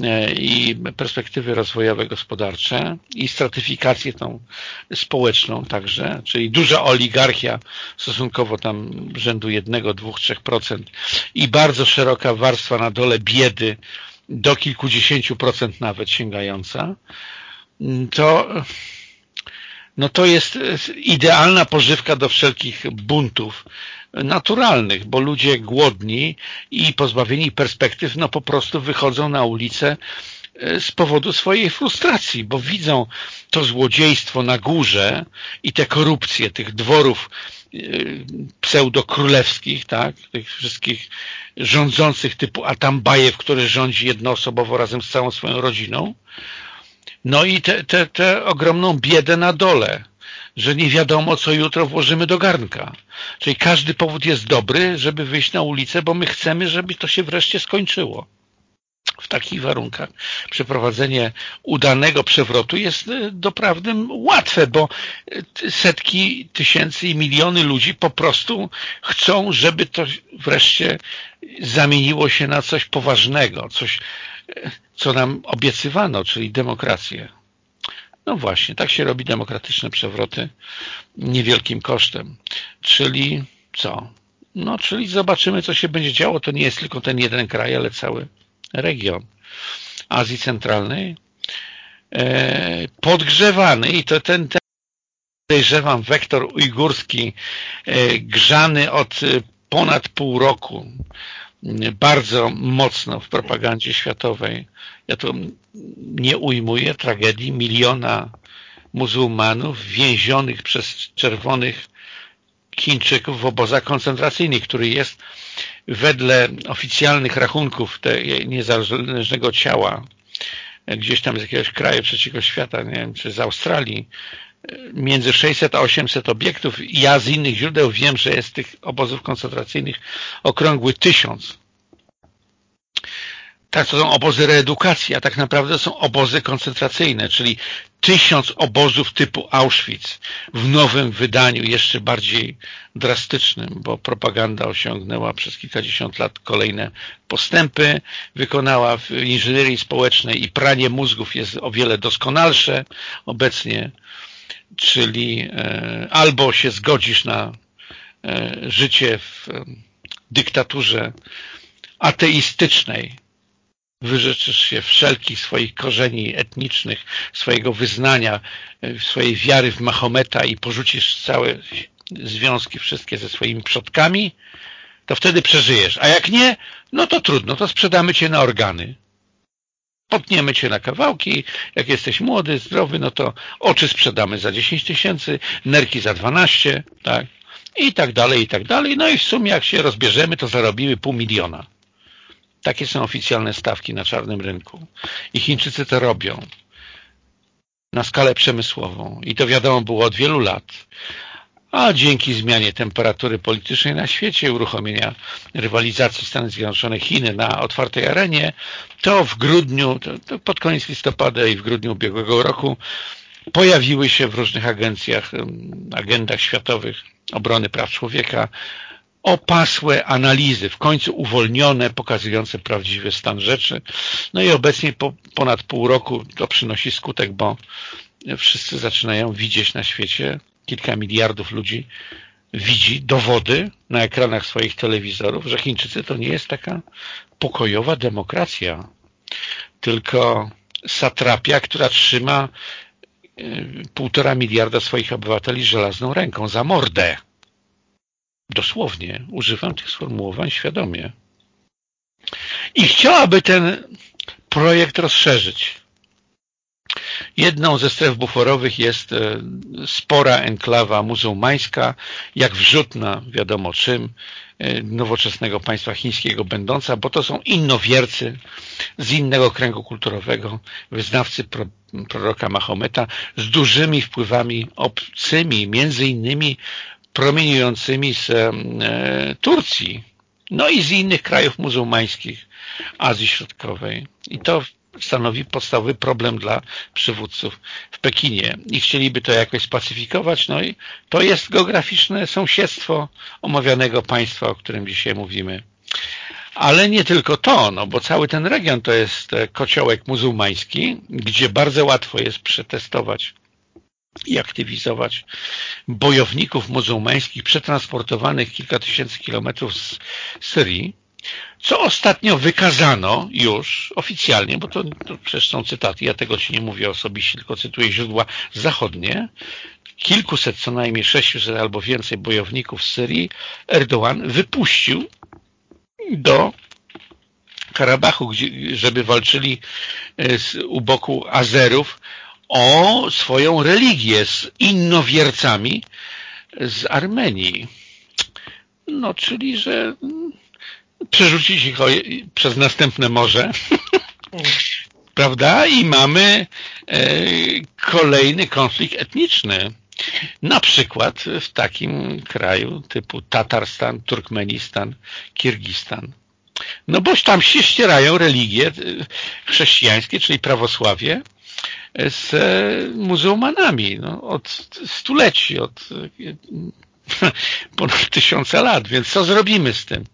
E, i perspektywy rozwojowe gospodarcze i stratyfikację tą społeczną także, czyli duża oligarchia stosunkowo tam rzędu 1, 2, 3% i bardzo szeroka warstwa na dole biedy do kilkudziesięciu procent nawet sięgająca, to no to jest idealna pożywka do wszelkich buntów naturalnych, bo ludzie głodni i pozbawieni perspektyw no po prostu wychodzą na ulicę e, z powodu swojej frustracji, bo widzą to złodziejstwo na górze i te korupcje tych dworów pseudokrólewskich, tak, tych wszystkich rządzących typu Atambajew, który rządzi jednoosobowo razem z całą swoją rodziną, no i tę te, te, te ogromną biedę na dole że nie wiadomo, co jutro włożymy do garnka. Czyli każdy powód jest dobry, żeby wyjść na ulicę, bo my chcemy, żeby to się wreszcie skończyło. W takich warunkach przeprowadzenie udanego przewrotu jest e, doprawdy łatwe, bo e, setki tysięcy i miliony ludzi po prostu chcą, żeby to wreszcie zamieniło się na coś poważnego, coś, e, co nam obiecywano, czyli demokrację. No właśnie, tak się robi demokratyczne przewroty niewielkim kosztem. Czyli co? No, czyli zobaczymy, co się będzie działo. To nie jest tylko ten jeden kraj, ale cały region Azji Centralnej. E, podgrzewany i to ten, ten podejrzewam wektor ujgurski e, grzany od ponad pół roku bardzo mocno w propagandzie światowej. Ja tu nie ujmuję tragedii miliona muzułmanów więzionych przez czerwonych Chińczyków w obozach koncentracyjnych, który jest wedle oficjalnych rachunków tego niezależnego ciała gdzieś tam z jakiegoś kraju trzeciego świata, nie wiem, czy z Australii, między 600 a 800 obiektów. Ja z innych źródeł wiem, że jest tych obozów koncentracyjnych okrągły tysiąc. Tak, to są obozy reedukacji, a tak naprawdę są obozy koncentracyjne, czyli tysiąc obozów typu Auschwitz w nowym wydaniu, jeszcze bardziej drastycznym, bo propaganda osiągnęła przez kilkadziesiąt lat kolejne postępy, wykonała w inżynierii społecznej i pranie mózgów jest o wiele doskonalsze obecnie czyli e, albo się zgodzisz na e, życie w dyktaturze ateistycznej, wyrzeczysz się wszelkich swoich korzeni etnicznych, swojego wyznania, e, swojej wiary w Mahometa i porzucisz całe związki wszystkie ze swoimi przodkami, to wtedy przeżyjesz. A jak nie, no to trudno, to sprzedamy cię na organy potniemy cię na kawałki, jak jesteś młody, zdrowy, no to oczy sprzedamy za 10 tysięcy, nerki za 12, tak, i tak dalej, i tak dalej. No i w sumie jak się rozbierzemy, to zarobimy pół miliona. Takie są oficjalne stawki na czarnym rynku. I Chińczycy to robią na skalę przemysłową. I to wiadomo było od wielu lat a dzięki zmianie temperatury politycznej na świecie, uruchomienia rywalizacji Stanów Zjednoczonych Chiny na otwartej arenie, to w grudniu, to, to pod koniec listopada i w grudniu ubiegłego roku pojawiły się w różnych agencjach, agendach światowych obrony praw człowieka opasłe analizy, w końcu uwolnione, pokazujące prawdziwy stan rzeczy. No i obecnie po ponad pół roku to przynosi skutek, bo wszyscy zaczynają widzieć na świecie kilka miliardów ludzi widzi dowody na ekranach swoich telewizorów, że Chińczycy to nie jest taka pokojowa demokracja, tylko satrapia, która trzyma y, półtora miliarda swoich obywateli żelazną ręką za mordę. Dosłownie używam tych sformułowań świadomie. i chciałaby ten projekt rozszerzyć. Jedną ze stref buforowych jest e, spora enklawa muzułmańska, jak wrzut na wiadomo czym, e, nowoczesnego państwa chińskiego będąca, bo to są innowiercy z innego kręgu kulturowego, wyznawcy proroka Mahometa z dużymi wpływami obcymi, między innymi promieniującymi z e, Turcji, no i z innych krajów muzułmańskich Azji Środkowej. I to stanowi podstawowy problem dla przywódców w Pekinie i chcieliby to jakoś spacyfikować, no i to jest geograficzne sąsiedztwo omawianego państwa, o którym dzisiaj mówimy. Ale nie tylko to, no bo cały ten region to jest e, kociołek muzułmański, gdzie bardzo łatwo jest przetestować i aktywizować bojowników muzułmańskich przetransportowanych kilka tysięcy kilometrów z Syrii, co ostatnio wykazano już oficjalnie, bo to, to przecież są cytaty, ja tego Ci nie mówię osobiście, tylko cytuję źródła zachodnie, kilkuset, co najmniej 600 albo więcej bojowników z Syrii Erdoğan wypuścił do Karabachu, żeby walczyli e, z, u boku Azerów o swoją religię z innowiercami z Armenii. No, czyli, że przerzucić ich przez następne morze, prawda? I mamy e, kolejny konflikt etniczny. Na przykład w takim kraju typu Tatarstan, Turkmenistan, Kirgistan. No boś tam się ścierają religie e, chrześcijańskie, czyli prawosławie, z muzułmanami no, od stuleci, od ponad tysiąca lat. Więc co zrobimy z tym?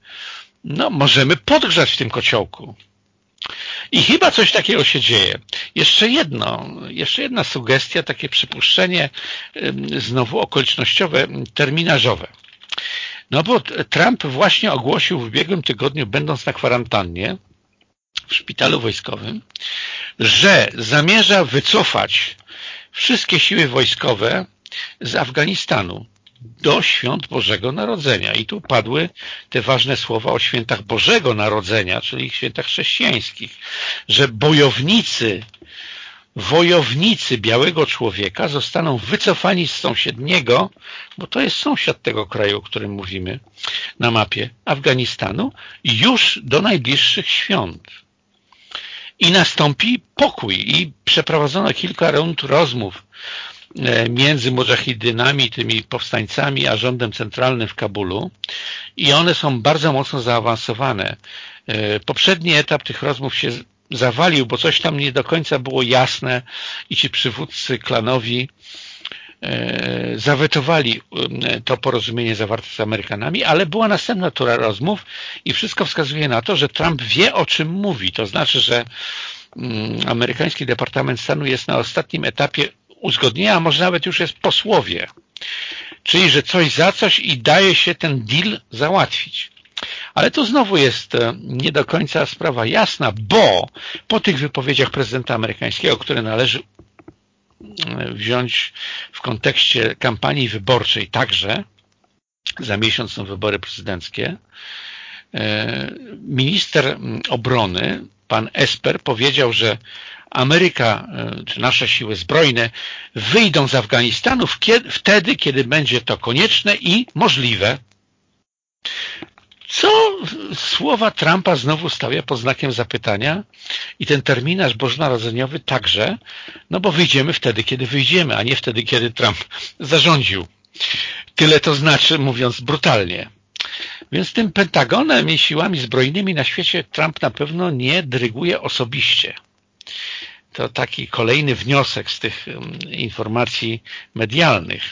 no możemy podgrzać w tym kociołku. I chyba coś takiego się dzieje. Jeszcze jedno, jeszcze jedna sugestia, takie przypuszczenie znowu okolicznościowe, terminarzowe. No bo Trump właśnie ogłosił w ubiegłym tygodniu, będąc na kwarantannie w szpitalu wojskowym, że zamierza wycofać wszystkie siły wojskowe z Afganistanu do świąt Bożego Narodzenia. I tu padły te ważne słowa o świętach Bożego Narodzenia, czyli świętach chrześcijańskich, że bojownicy, wojownicy białego człowieka zostaną wycofani z sąsiedniego, bo to jest sąsiad tego kraju, o którym mówimy na mapie Afganistanu, już do najbliższych świąt. I nastąpi pokój i przeprowadzono kilka rund rozmów E, między mujahidynami, tymi powstańcami, a rządem centralnym w Kabulu i one są bardzo mocno zaawansowane. E, poprzedni etap tych rozmów się zawalił, bo coś tam nie do końca było jasne i ci przywódcy klanowi zawetowali to porozumienie zawarte z Amerykanami, ale była następna tura rozmów i wszystko wskazuje na to, że Trump wie o czym mówi. To znaczy, że mm, amerykański Departament Stanu jest na ostatnim etapie uzgodnienia, a może nawet już jest posłowie. Czyli, że coś za coś i daje się ten deal załatwić. Ale to znowu jest e, nie do końca sprawa jasna, bo po tych wypowiedziach prezydenta amerykańskiego, które należy e, wziąć w kontekście kampanii wyborczej także, za miesiąc są wybory prezydenckie, e, minister obrony, pan Esper, powiedział, że Ameryka, e, czy nasze siły zbrojne wyjdą z Afganistanu wtedy, kiedy będzie to konieczne i możliwe. Co słowa Trumpa znowu stawia pod znakiem zapytania i ten terminarz bożonarodzeniowy także, no bo wyjdziemy wtedy, kiedy wyjdziemy, a nie wtedy, kiedy Trump zarządził. Tyle to znaczy, mówiąc brutalnie. Więc tym Pentagonem i siłami zbrojnymi na świecie Trump na pewno nie dyryguje osobiście to taki kolejny wniosek z tych informacji medialnych,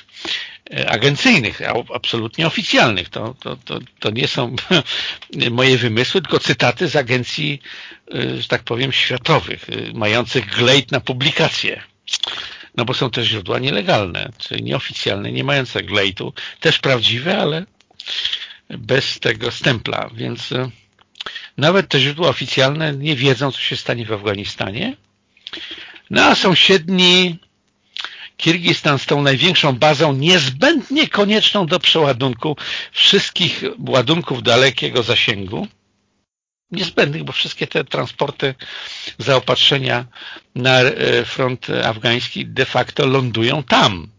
agencyjnych, absolutnie oficjalnych. To, to, to, to nie są moje wymysły, tylko cytaty z agencji, e, że tak powiem, światowych, e, mających glejt na publikację. No bo są też źródła nielegalne, czyli nieoficjalne, nie mające glejtu, też prawdziwe, ale bez tego stempla, więc nawet te źródła oficjalne nie wiedzą, co się stanie w Afganistanie, no a sąsiedni Kirgistan z tą największą bazą niezbędnie konieczną do przeładunku wszystkich ładunków dalekiego zasięgu. Niezbędnych, bo wszystkie te transporty, zaopatrzenia na e, front afgański de facto lądują tam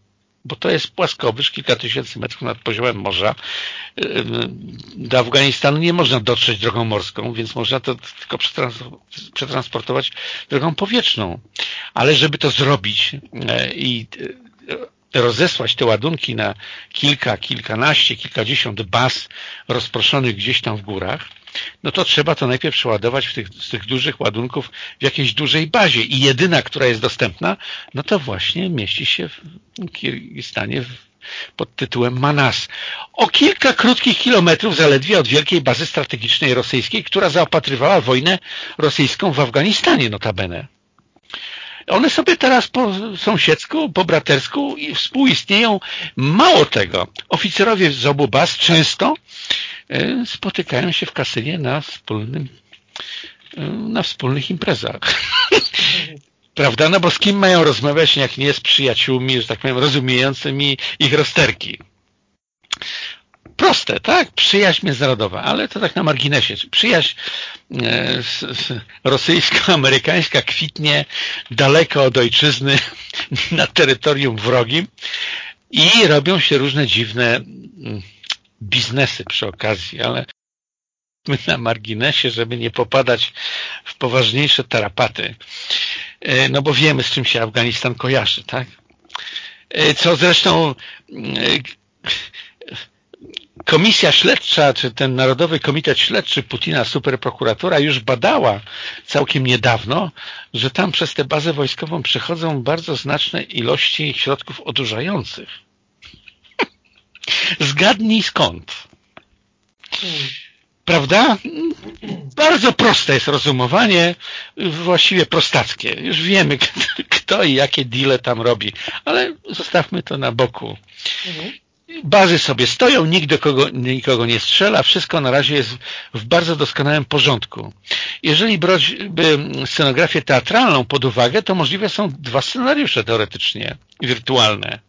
bo to jest płaskowyż, kilka tysięcy metrów nad poziomem morza. Do Afganistanu nie można dotrzeć drogą morską, więc można to tylko przetransportować drogą powietrzną. Ale żeby to zrobić e, i e, rozesłać te ładunki na kilka, kilkanaście, kilkadziesiąt baz rozproszonych gdzieś tam w górach, no to trzeba to najpierw przeładować w tych, z tych dużych ładunków w jakiejś dużej bazie i jedyna, która jest dostępna, no to właśnie mieści się w Kirgistanie pod tytułem Manas. O kilka krótkich kilometrów zaledwie od wielkiej bazy strategicznej rosyjskiej, która zaopatrywała wojnę rosyjską w Afganistanie notabene. One sobie teraz po sąsiedzku, po bratersku współistnieją. Mało tego, oficerowie z obu baz często E, spotykają się w kasynie na wspólnym e, na wspólnych imprezach. Prawda? No bo z kim mają rozmawiać, jak nie z przyjaciółmi, że tak powiem, rozumiejącymi ich rozterki. Proste, tak? Przyjaźń międzynarodowa, ale to tak na marginesie. Przyjaźń e, rosyjsko-amerykańska kwitnie daleko od ojczyzny na terytorium wrogim i robią się różne dziwne mm, biznesy przy okazji, ale na marginesie, żeby nie popadać w poważniejsze tarapaty. E, no bo wiemy, z czym się Afganistan kojarzy, tak? E, co zresztą e, Komisja Śledcza, czy ten Narodowy Komitet Śledczy Putina, superprokuratura już badała całkiem niedawno, że tam przez tę bazę wojskową przechodzą bardzo znaczne ilości środków odurzających. Zgadnij skąd. Prawda? Bardzo proste jest rozumowanie, właściwie prostackie. Już wiemy, kto i jakie deale tam robi, ale zostawmy to na boku. Bazy sobie stoją, nikt do kogo, nikogo nie strzela, wszystko na razie jest w bardzo doskonałym porządku. Jeżeli brać scenografię teatralną pod uwagę, to możliwe są dwa scenariusze teoretycznie, wirtualne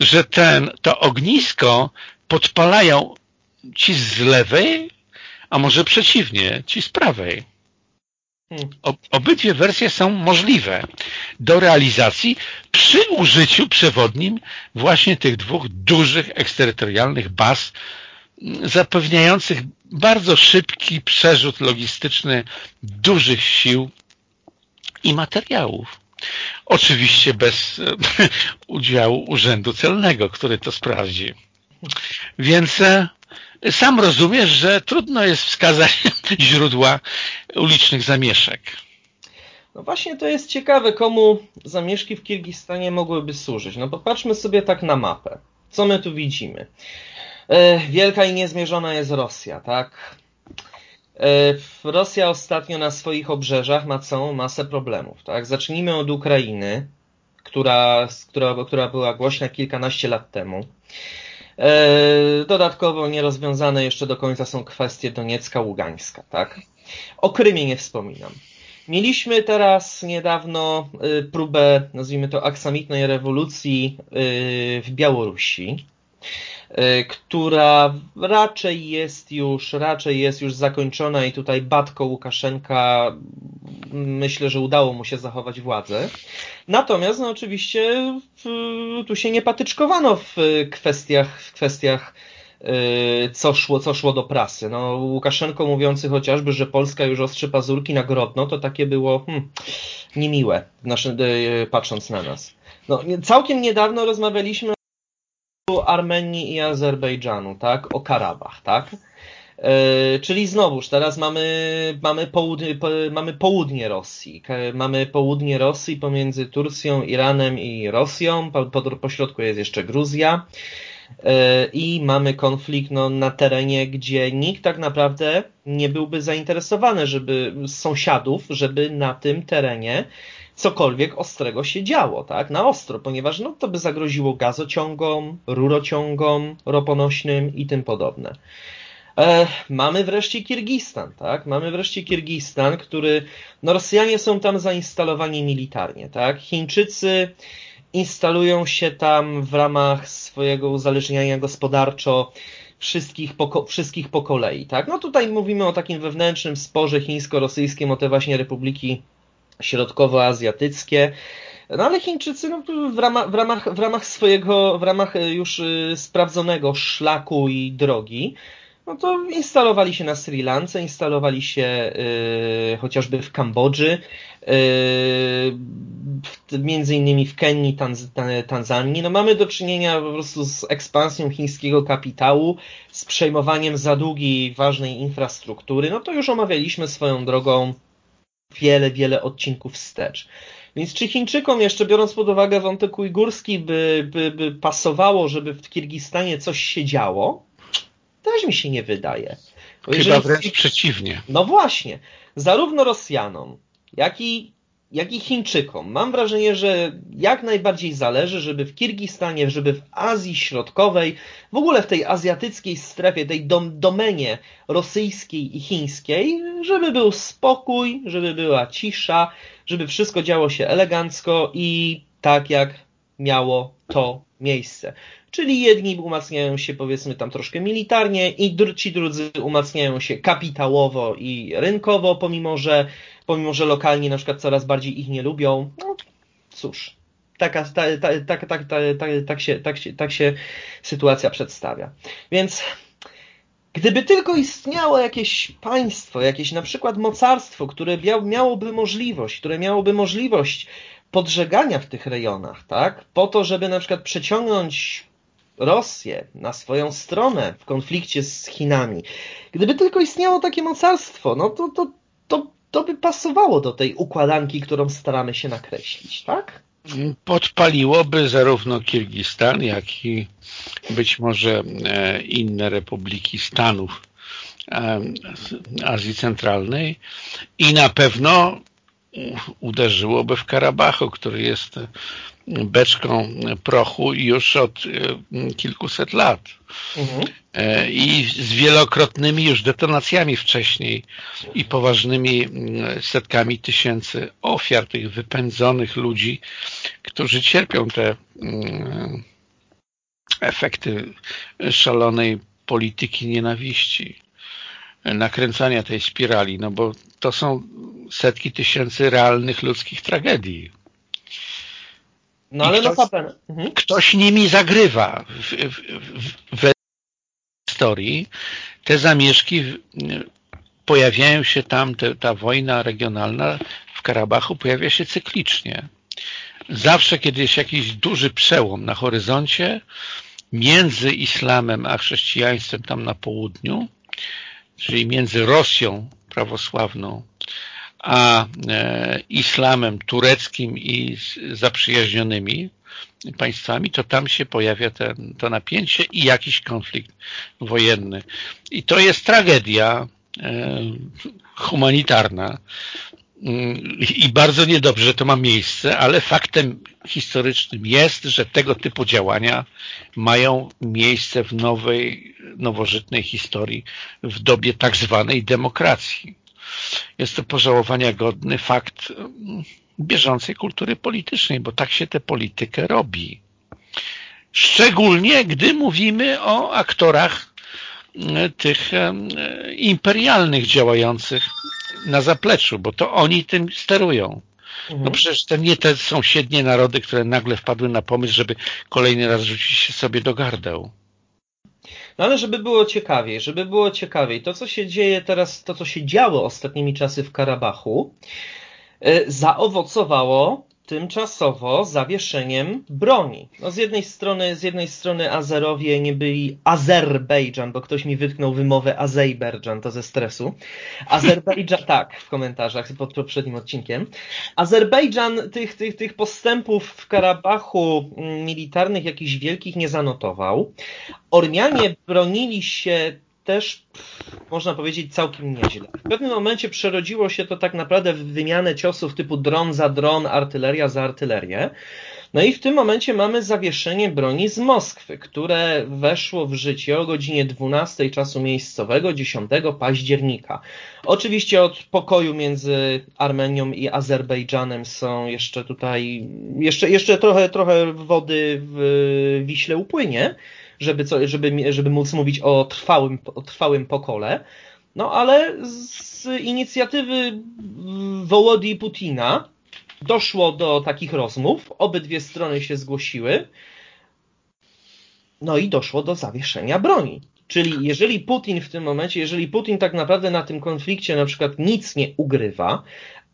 że ten, to ognisko podpalają ci z lewej, a może przeciwnie, ci z prawej. Hmm. Obydwie wersje są możliwe do realizacji przy użyciu przewodnim właśnie tych dwóch dużych eksterytorialnych baz zapewniających bardzo szybki przerzut logistyczny dużych sił i materiałów. Oczywiście bez udziału Urzędu Celnego, który to sprawdzi. Więc e, sam rozumiesz, że trudno jest wskazać źródła ulicznych zamieszek. No właśnie to jest ciekawe, komu zamieszki w Kirgistanie mogłyby służyć. No popatrzmy sobie tak na mapę. Co my tu widzimy? E, wielka i niezmierzona jest Rosja, tak? E, Rosja ostatnio na swoich obrzeżach ma całą masę problemów. Tak? Zacznijmy od Ukrainy, która, która, która była głośna kilkanaście lat temu. E, dodatkowo nierozwiązane jeszcze do końca są kwestie Doniecka, Ługańska. Tak? O Krymie nie wspominam. Mieliśmy teraz niedawno y, próbę, nazwijmy to, aksamitnej rewolucji y, w Białorusi. E, która raczej jest już, raczej jest już zakończona i tutaj Batko Łukaszenka myślę, że udało mu się zachować władzę. Natomiast no oczywiście tu się nie patyczkowano w kwestiach, w kwestiach e, co szło, co szło do prasy. No, Łukaszenko mówiący chociażby, że Polska już ostrzy pazurki na Grodno, to takie było hmm, niemiłe, e, patrząc na nas. No, całkiem niedawno rozmawialiśmy Armenii i Azerbejdżanu, tak? O Karabach, tak? E, czyli znowuż, teraz mamy, mamy, południe, po, mamy południe Rosji. Mamy południe Rosji pomiędzy Turcją, Iranem i Rosją. Po, po, po środku jest jeszcze Gruzja. E, I mamy konflikt no, na terenie, gdzie nikt tak naprawdę nie byłby zainteresowany, żeby z sąsiadów, żeby na tym terenie cokolwiek ostrego się działo, tak? Na ostro, ponieważ no, to by zagroziło gazociągom, rurociągom roponośnym i tym podobne. E, mamy wreszcie Kirgistan, tak? Mamy wreszcie Kirgistan, który, no Rosjanie są tam zainstalowani militarnie, tak? Chińczycy instalują się tam w ramach swojego uzależniania gospodarczo wszystkich po, wszystkich po kolei. Tak? No tutaj mówimy o takim wewnętrznym sporze chińsko-rosyjskim, o te właśnie republiki środkowoazjatyckie. No ale Chińczycy no, w, ramach, w, ramach, w ramach swojego, w ramach już y, sprawdzonego szlaku i drogi, no to instalowali się na Sri Lance, instalowali się y, chociażby w Kambodży, y, między innymi w Kenii, Tanz, Tanzanii. No mamy do czynienia po prostu z ekspansją chińskiego kapitału, z przejmowaniem za długi ważnej infrastruktury. No to już omawialiśmy swoją drogą wiele, wiele odcinków wstecz. Więc czy Chińczykom, jeszcze biorąc pod uwagę wątek ujgurski, by, by, by pasowało, żeby w Kirgistanie coś się działo? Też mi się nie wydaje. Bo Chyba jeżeli... wręcz przeciwnie. No właśnie. Zarówno Rosjanom, jak i, jak i Chińczykom mam wrażenie, że jak najbardziej zależy, żeby w Kirgistanie, żeby w Azji Środkowej, w ogóle w tej azjatyckiej strefie, tej dom, domenie rosyjskiej i chińskiej, żeby był spokój, żeby była cisza, żeby wszystko działo się elegancko i tak jak miało to miejsce. Czyli jedni umacniają się powiedzmy tam troszkę militarnie i ci drudzy umacniają się kapitałowo i rynkowo, pomimo że, pomimo że lokalnie na przykład coraz bardziej ich nie lubią. No cóż, taka, ta, ta, ta, tak, tak, się, tak, się, tak się sytuacja przedstawia. Więc Gdyby tylko istniało jakieś państwo, jakieś na przykład mocarstwo, które miałoby możliwość, które miałoby możliwość podżegania w tych rejonach, tak? Po to, żeby na przykład przeciągnąć Rosję na swoją stronę w konflikcie z Chinami. Gdyby tylko istniało takie mocarstwo, no to, to, to, to by pasowało do tej układanki, którą staramy się nakreślić, tak? Podpaliłoby zarówno Kirgistan, jak i być może e, inne republiki Stanów e, Azji Centralnej i na pewno uderzyłoby w Karabachu, który jest beczką prochu już od e, kilkuset lat. Mhm. E, I z wielokrotnymi już detonacjami wcześniej i poważnymi mm, setkami tysięcy ofiar tych wypędzonych ludzi, którzy cierpią te mm, efekty szalonej polityki nienawiści, nakręcania tej spirali, no bo to są setki tysięcy realnych ludzkich tragedii. No ale ktoś, mhm. ktoś nimi zagrywa w, w, w, historii. Te zamieszki pojawiają się tam, te, ta wojna regionalna w Karabachu pojawia się cyklicznie. Zawsze, kiedy jest jakiś duży przełom na horyzoncie między islamem a chrześcijaństwem tam na południu, czyli między Rosją prawosławną a e, islamem tureckim i zaprzyjaźnionymi państwami, to tam się pojawia ten, to napięcie i jakiś konflikt wojenny. I to jest tragedia e, humanitarna mm, i bardzo niedobrze, że to ma miejsce, ale faktem historycznym jest, że tego typu działania mają miejsce w nowej, nowożytnej historii w dobie tak zwanej demokracji. Jest to pożałowania godny fakt mm, bieżącej kultury politycznej, bo tak się tę politykę robi. Szczególnie, gdy mówimy o aktorach mm, tych imperialnych działających na zapleczu, bo to oni tym sterują. Mhm. No przecież to nie te sąsiednie narody, które nagle wpadły na pomysł, żeby kolejny raz rzucić się sobie do gardeł. No ale żeby było ciekawiej, żeby było ciekawiej, to co się dzieje teraz, to co się działo ostatnimi czasy w Karabachu, e, zaowocowało tymczasowo zawieszeniem broni. No z jednej strony, z jednej strony Azerowie nie byli Azerbejdżan, bo ktoś mi wytknął wymowę Azerbejdżan, to ze stresu. Azerbejdżan, tak, w komentarzach pod poprzednim odcinkiem. Azerbejdżan tych, tych, tych postępów w Karabachu mm, militarnych jakichś wielkich nie zanotował. Ormianie bronili się też, można powiedzieć, całkiem nieźle. W pewnym momencie przerodziło się to tak naprawdę w wymianę ciosów typu dron za dron, artyleria za artylerię. No i w tym momencie mamy zawieszenie broni z Moskwy, które weszło w życie o godzinie 12 czasu miejscowego 10 października. Oczywiście od pokoju między Armenią i Azerbejdżanem są jeszcze tutaj, jeszcze, jeszcze trochę, trochę wody w Wiśle upłynie, żeby, co, żeby, żeby móc mówić o trwałym, o trwałym pokole. No ale z inicjatywy Wołodii Putina doszło do takich rozmów, obydwie strony się zgłosiły, no i doszło do zawieszenia broni. Czyli jeżeli Putin w tym momencie, jeżeli Putin tak naprawdę na tym konflikcie na przykład nic nie ugrywa,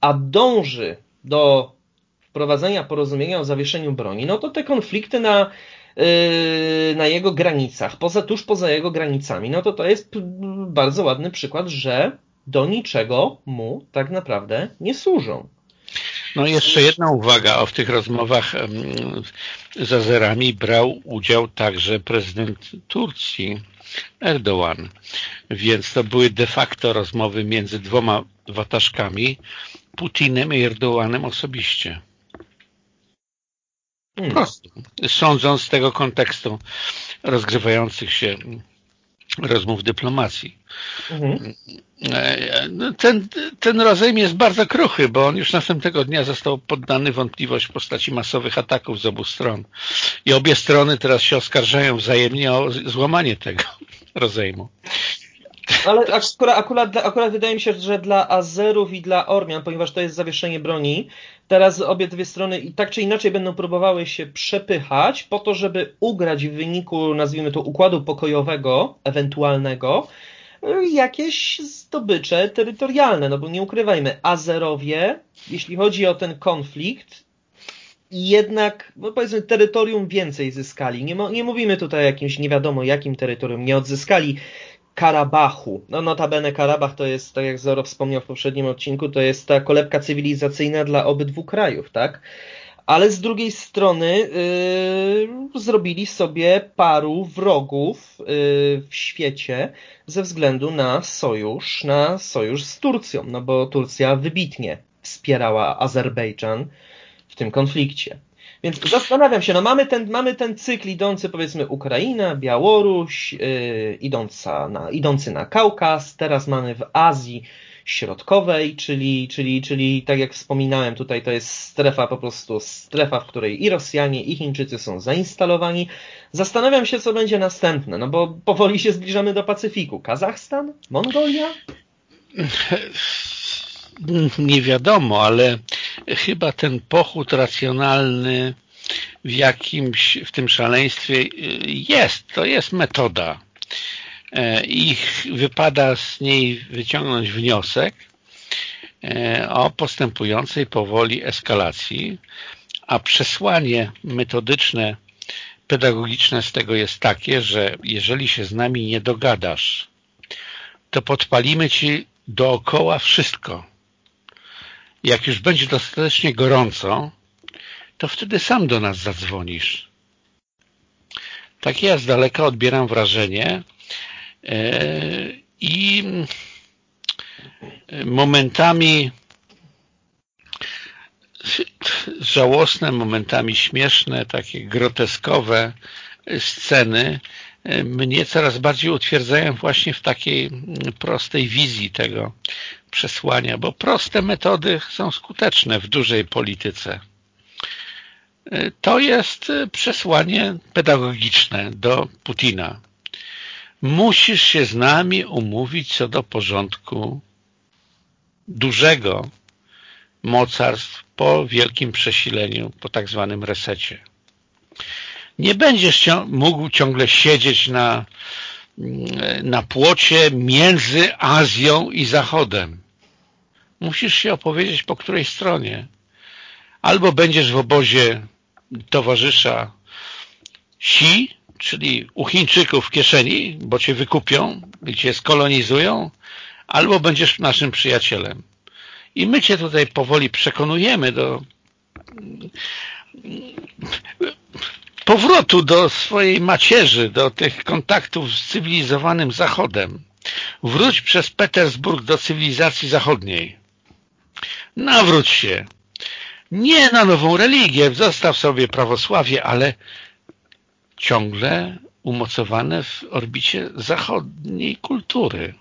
a dąży do wprowadzenia porozumienia o zawieszeniu broni, no to te konflikty na, na jego granicach, poza, tuż poza jego granicami, no to to jest bardzo ładny przykład, że do niczego mu tak naprawdę nie służą. No jeszcze jedna uwaga, o w tych rozmowach z Azerami brał udział także prezydent Turcji Erdoğan, więc to były de facto rozmowy między dwoma wataszkami, Putinem i Erdoğanem osobiście. Hmm. Prosto. Sądząc z tego kontekstu rozgrywających się rozmów dyplomacji. Mhm. E, no, ten, ten rozejm jest bardzo kruchy, bo on już następnego dnia został poddany wątpliwość w postaci masowych ataków z obu stron. I obie strony teraz się oskarżają wzajemnie o złamanie tego rozejmu. Ale akurat, akurat, akurat wydaje mi się, że dla Azerów i dla Ormian, ponieważ to jest zawieszenie broni, teraz obie dwie strony i tak czy inaczej będą próbowały się przepychać po to, żeby ugrać w wyniku, nazwijmy to, układu pokojowego, ewentualnego, jakieś zdobycze terytorialne, no bo nie ukrywajmy, Azerowie, jeśli chodzi o ten konflikt, jednak, no powiedzmy, terytorium więcej zyskali. Nie, nie mówimy tutaj o jakimś nie wiadomo jakim terytorium, nie odzyskali Karabachu. No notabene Karabach to jest, tak jak Zoro wspomniał w poprzednim odcinku, to jest ta kolebka cywilizacyjna dla obydwu krajów, tak? Ale z drugiej strony yy, zrobili sobie paru wrogów yy, w świecie ze względu na sojusz, na sojusz z Turcją, no bo Turcja wybitnie wspierała Azerbejdżan w tym konflikcie. Więc zastanawiam się, no mamy ten, mamy ten cykl idący powiedzmy Ukraina, Białoruś, yy, idąca na, idący na Kaukaz, teraz mamy w Azji Środkowej, czyli, czyli, czyli tak jak wspominałem tutaj, to jest strefa po prostu strefa, w której i Rosjanie, i Chińczycy są zainstalowani. Zastanawiam się, co będzie następne, no bo powoli się zbliżamy do Pacyfiku. Kazachstan? Mongolia? Nie wiadomo, ale chyba ten pochód racjonalny w jakimś, w tym szaleństwie y, jest, to jest metoda. E, i wypada z niej wyciągnąć wniosek e, o postępującej powoli eskalacji, a przesłanie metodyczne, pedagogiczne z tego jest takie, że jeżeli się z nami nie dogadasz, to podpalimy ci dookoła wszystko jak już będzie dostatecznie gorąco, to wtedy sam do nas zadzwonisz. Takie ja z daleka odbieram wrażenie e, i momentami żałosne, momentami śmieszne, takie groteskowe sceny e, mnie coraz bardziej utwierdzają właśnie w takiej prostej wizji tego przesłania, bo proste metody są skuteczne w dużej polityce. To jest przesłanie pedagogiczne do Putina. Musisz się z nami umówić co do porządku dużego mocarstw po wielkim przesileniu, po tak zwanym resecie. Nie będziesz mógł ciągle siedzieć na, na płocie między Azją i Zachodem musisz się opowiedzieć po której stronie. Albo będziesz w obozie towarzysza Si, czyli u Chińczyków w kieszeni, bo cię wykupią cię skolonizują, albo będziesz naszym przyjacielem. I my cię tutaj powoli przekonujemy do powrotu do swojej macierzy, do tych kontaktów z cywilizowanym Zachodem. Wróć przez Petersburg do cywilizacji zachodniej nawróć się. Nie na nową religię, zostaw sobie prawosławie, ale ciągle umocowane w orbicie zachodniej kultury.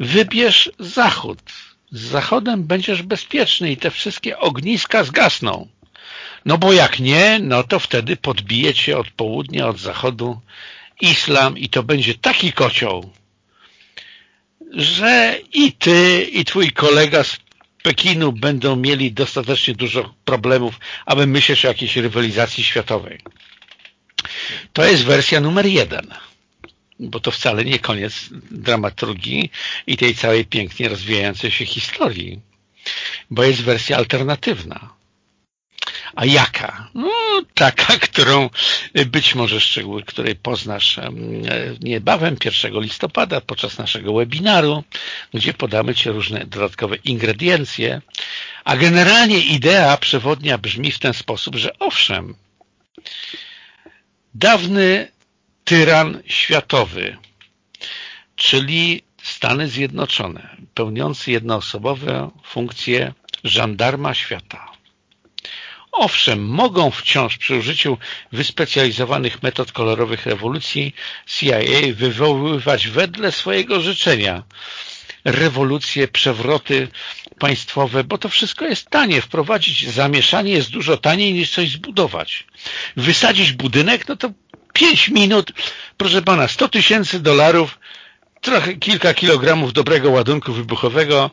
Wybierz Zachód. Z Zachodem będziesz bezpieczny i te wszystkie ogniska zgasną. No bo jak nie, no to wtedy podbije cię od południa, od zachodu islam i to będzie taki kocioł, że i ty, i twój kolega z Pekinu będą mieli dostatecznie dużo problemów, aby myśleć o jakiejś rywalizacji światowej. To jest wersja numer jeden, bo to wcale nie koniec dramaturgii i tej całej pięknie rozwijającej się historii, bo jest wersja alternatywna. A jaka? No, taka, którą być może szczegóły, której poznasz niebawem, 1 listopada, podczas naszego webinaru, gdzie podamy Ci różne dodatkowe ingrediencje. A generalnie idea przewodnia brzmi w ten sposób, że owszem, dawny tyran światowy, czyli Stany Zjednoczone, pełniący jednoosobowe funkcje żandarma świata, Owszem, mogą wciąż przy użyciu wyspecjalizowanych metod kolorowych rewolucji CIA wywoływać wedle swojego życzenia rewolucje, przewroty państwowe, bo to wszystko jest tanie. Wprowadzić zamieszanie jest dużo taniej niż coś zbudować. Wysadzić budynek, no to 5 minut, proszę pana, 100 tysięcy dolarów, trochę kilka kilogramów dobrego ładunku wybuchowego,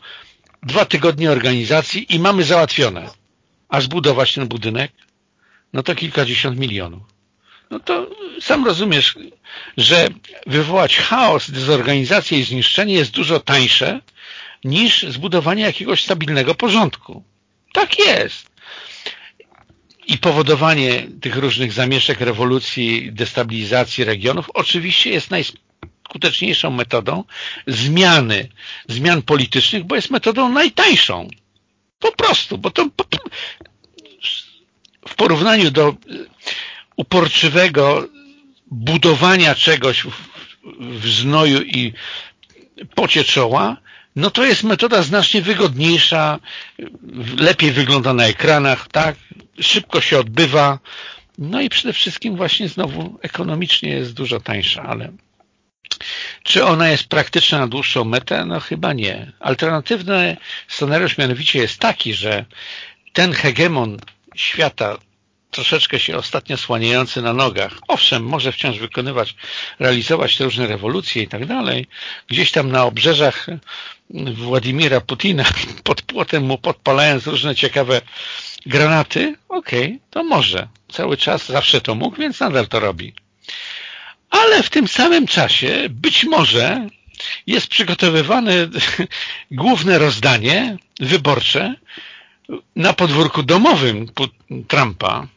dwa tygodnie organizacji i mamy załatwione a zbudować ten budynek, no to kilkadziesiąt milionów. No to sam rozumiesz, że wywołać chaos, dezorganizację i zniszczenie jest dużo tańsze niż zbudowanie jakiegoś stabilnego porządku. Tak jest. I powodowanie tych różnych zamieszek, rewolucji, destabilizacji regionów oczywiście jest najskuteczniejszą metodą zmiany, zmian politycznych, bo jest metodą najtańszą. Po prostu, bo to w porównaniu do uporczywego budowania czegoś w znoju i pocie czoła, no to jest metoda znacznie wygodniejsza, lepiej wygląda na ekranach, tak, szybko się odbywa, no i przede wszystkim właśnie znowu ekonomicznie jest dużo tańsza, ale czy ona jest praktyczna na dłuższą metę? No chyba nie. Alternatywny scenariusz mianowicie jest taki, że ten hegemon świata, troszeczkę się ostatnio słaniający na nogach, owszem, może wciąż wykonywać, realizować te różne rewolucje i tak dalej, gdzieś tam na obrzeżach Władimira Putina pod płotem mu podpalając różne ciekawe granaty, okej, okay, to może. Cały czas zawsze to mógł, więc nadal to robi ale w tym samym czasie być może jest przygotowywane główne rozdanie wyborcze na podwórku domowym Trumpa.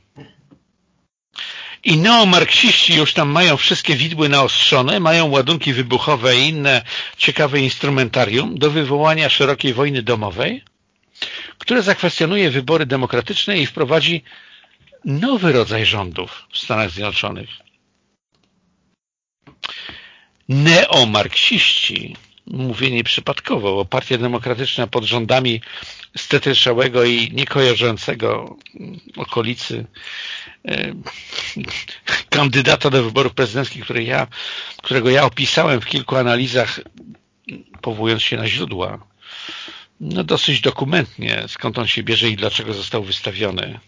I neomarksiści już tam mają wszystkie widły naostrzone, mają ładunki wybuchowe i inne ciekawe instrumentarium do wywołania szerokiej wojny domowej, które zakwestionuje wybory demokratyczne i wprowadzi nowy rodzaj rządów w Stanach Zjednoczonych neomarksiści, mówię nieprzypadkowo, bo Partia Demokratyczna pod rządami stetyczałego i niekojarzącego okolicy e, kandydata do wyborów prezydenckich, który ja, którego ja opisałem w kilku analizach, powołując się na źródła, no dosyć dokumentnie, skąd on się bierze i dlaczego został wystawiony.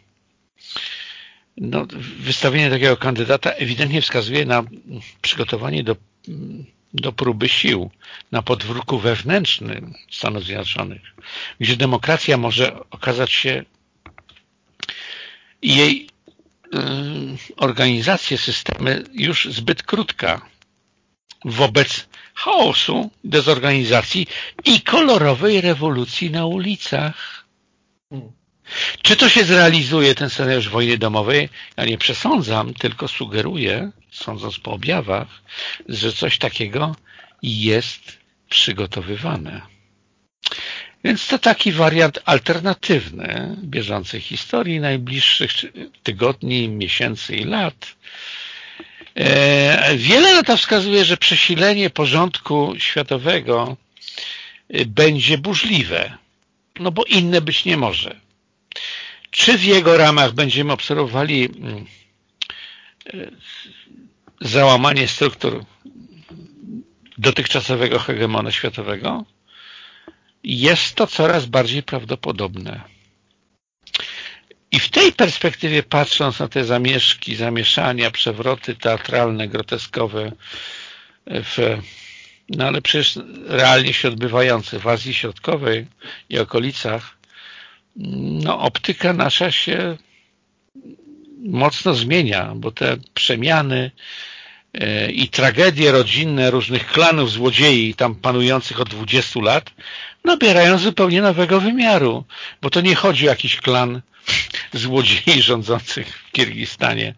No, wystawienie takiego kandydata ewidentnie wskazuje na przygotowanie do do próby sił na podwórku wewnętrznym Stanów Zjednoczonych, gdzie demokracja może okazać się i jej y, organizacje, systemy już zbyt krótka wobec chaosu, dezorganizacji i kolorowej rewolucji na ulicach. Czy to się zrealizuje, ten scenariusz wojny domowej? Ja nie przesądzam, tylko sugeruję, sądząc po objawach, że coś takiego jest przygotowywane. Więc to taki wariant alternatywny bieżącej historii najbliższych tygodni, miesięcy i lat. E, wiele na to wskazuje, że przesilenie porządku światowego będzie burzliwe, no bo inne być nie może. Czy w jego ramach będziemy obserwowali mm, e, załamanie struktur dotychczasowego hegemona światowego? Jest to coraz bardziej prawdopodobne. I w tej perspektywie patrząc na te zamieszki, zamieszania, przewroty teatralne, groteskowe w, no ale przecież realnie się odbywające w Azji Środkowej i okolicach, no optyka nasza się mocno zmienia, bo te przemiany e, i tragedie rodzinne różnych klanów złodziei tam panujących od 20 lat nabierają zupełnie nowego wymiaru, bo to nie chodzi o jakiś klan złodziei rządzących w Kirgistanie,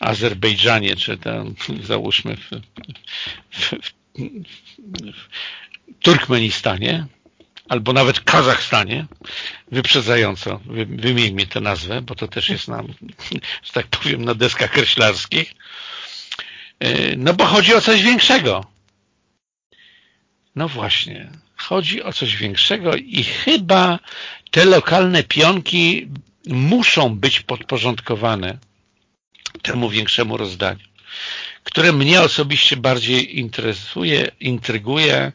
Azerbejdżanie, czy tam załóżmy w, w, w, w Turkmenistanie, albo nawet Kazachstanie, wyprzedzająco, wymieńmy tę nazwę, bo to też jest nam, że tak powiem, na deskach kreślarskich, e, no bo chodzi o coś większego. No właśnie, chodzi o coś większego i chyba te lokalne pionki muszą być podporządkowane temu większemu rozdaniu, które mnie osobiście bardziej interesuje, intryguje,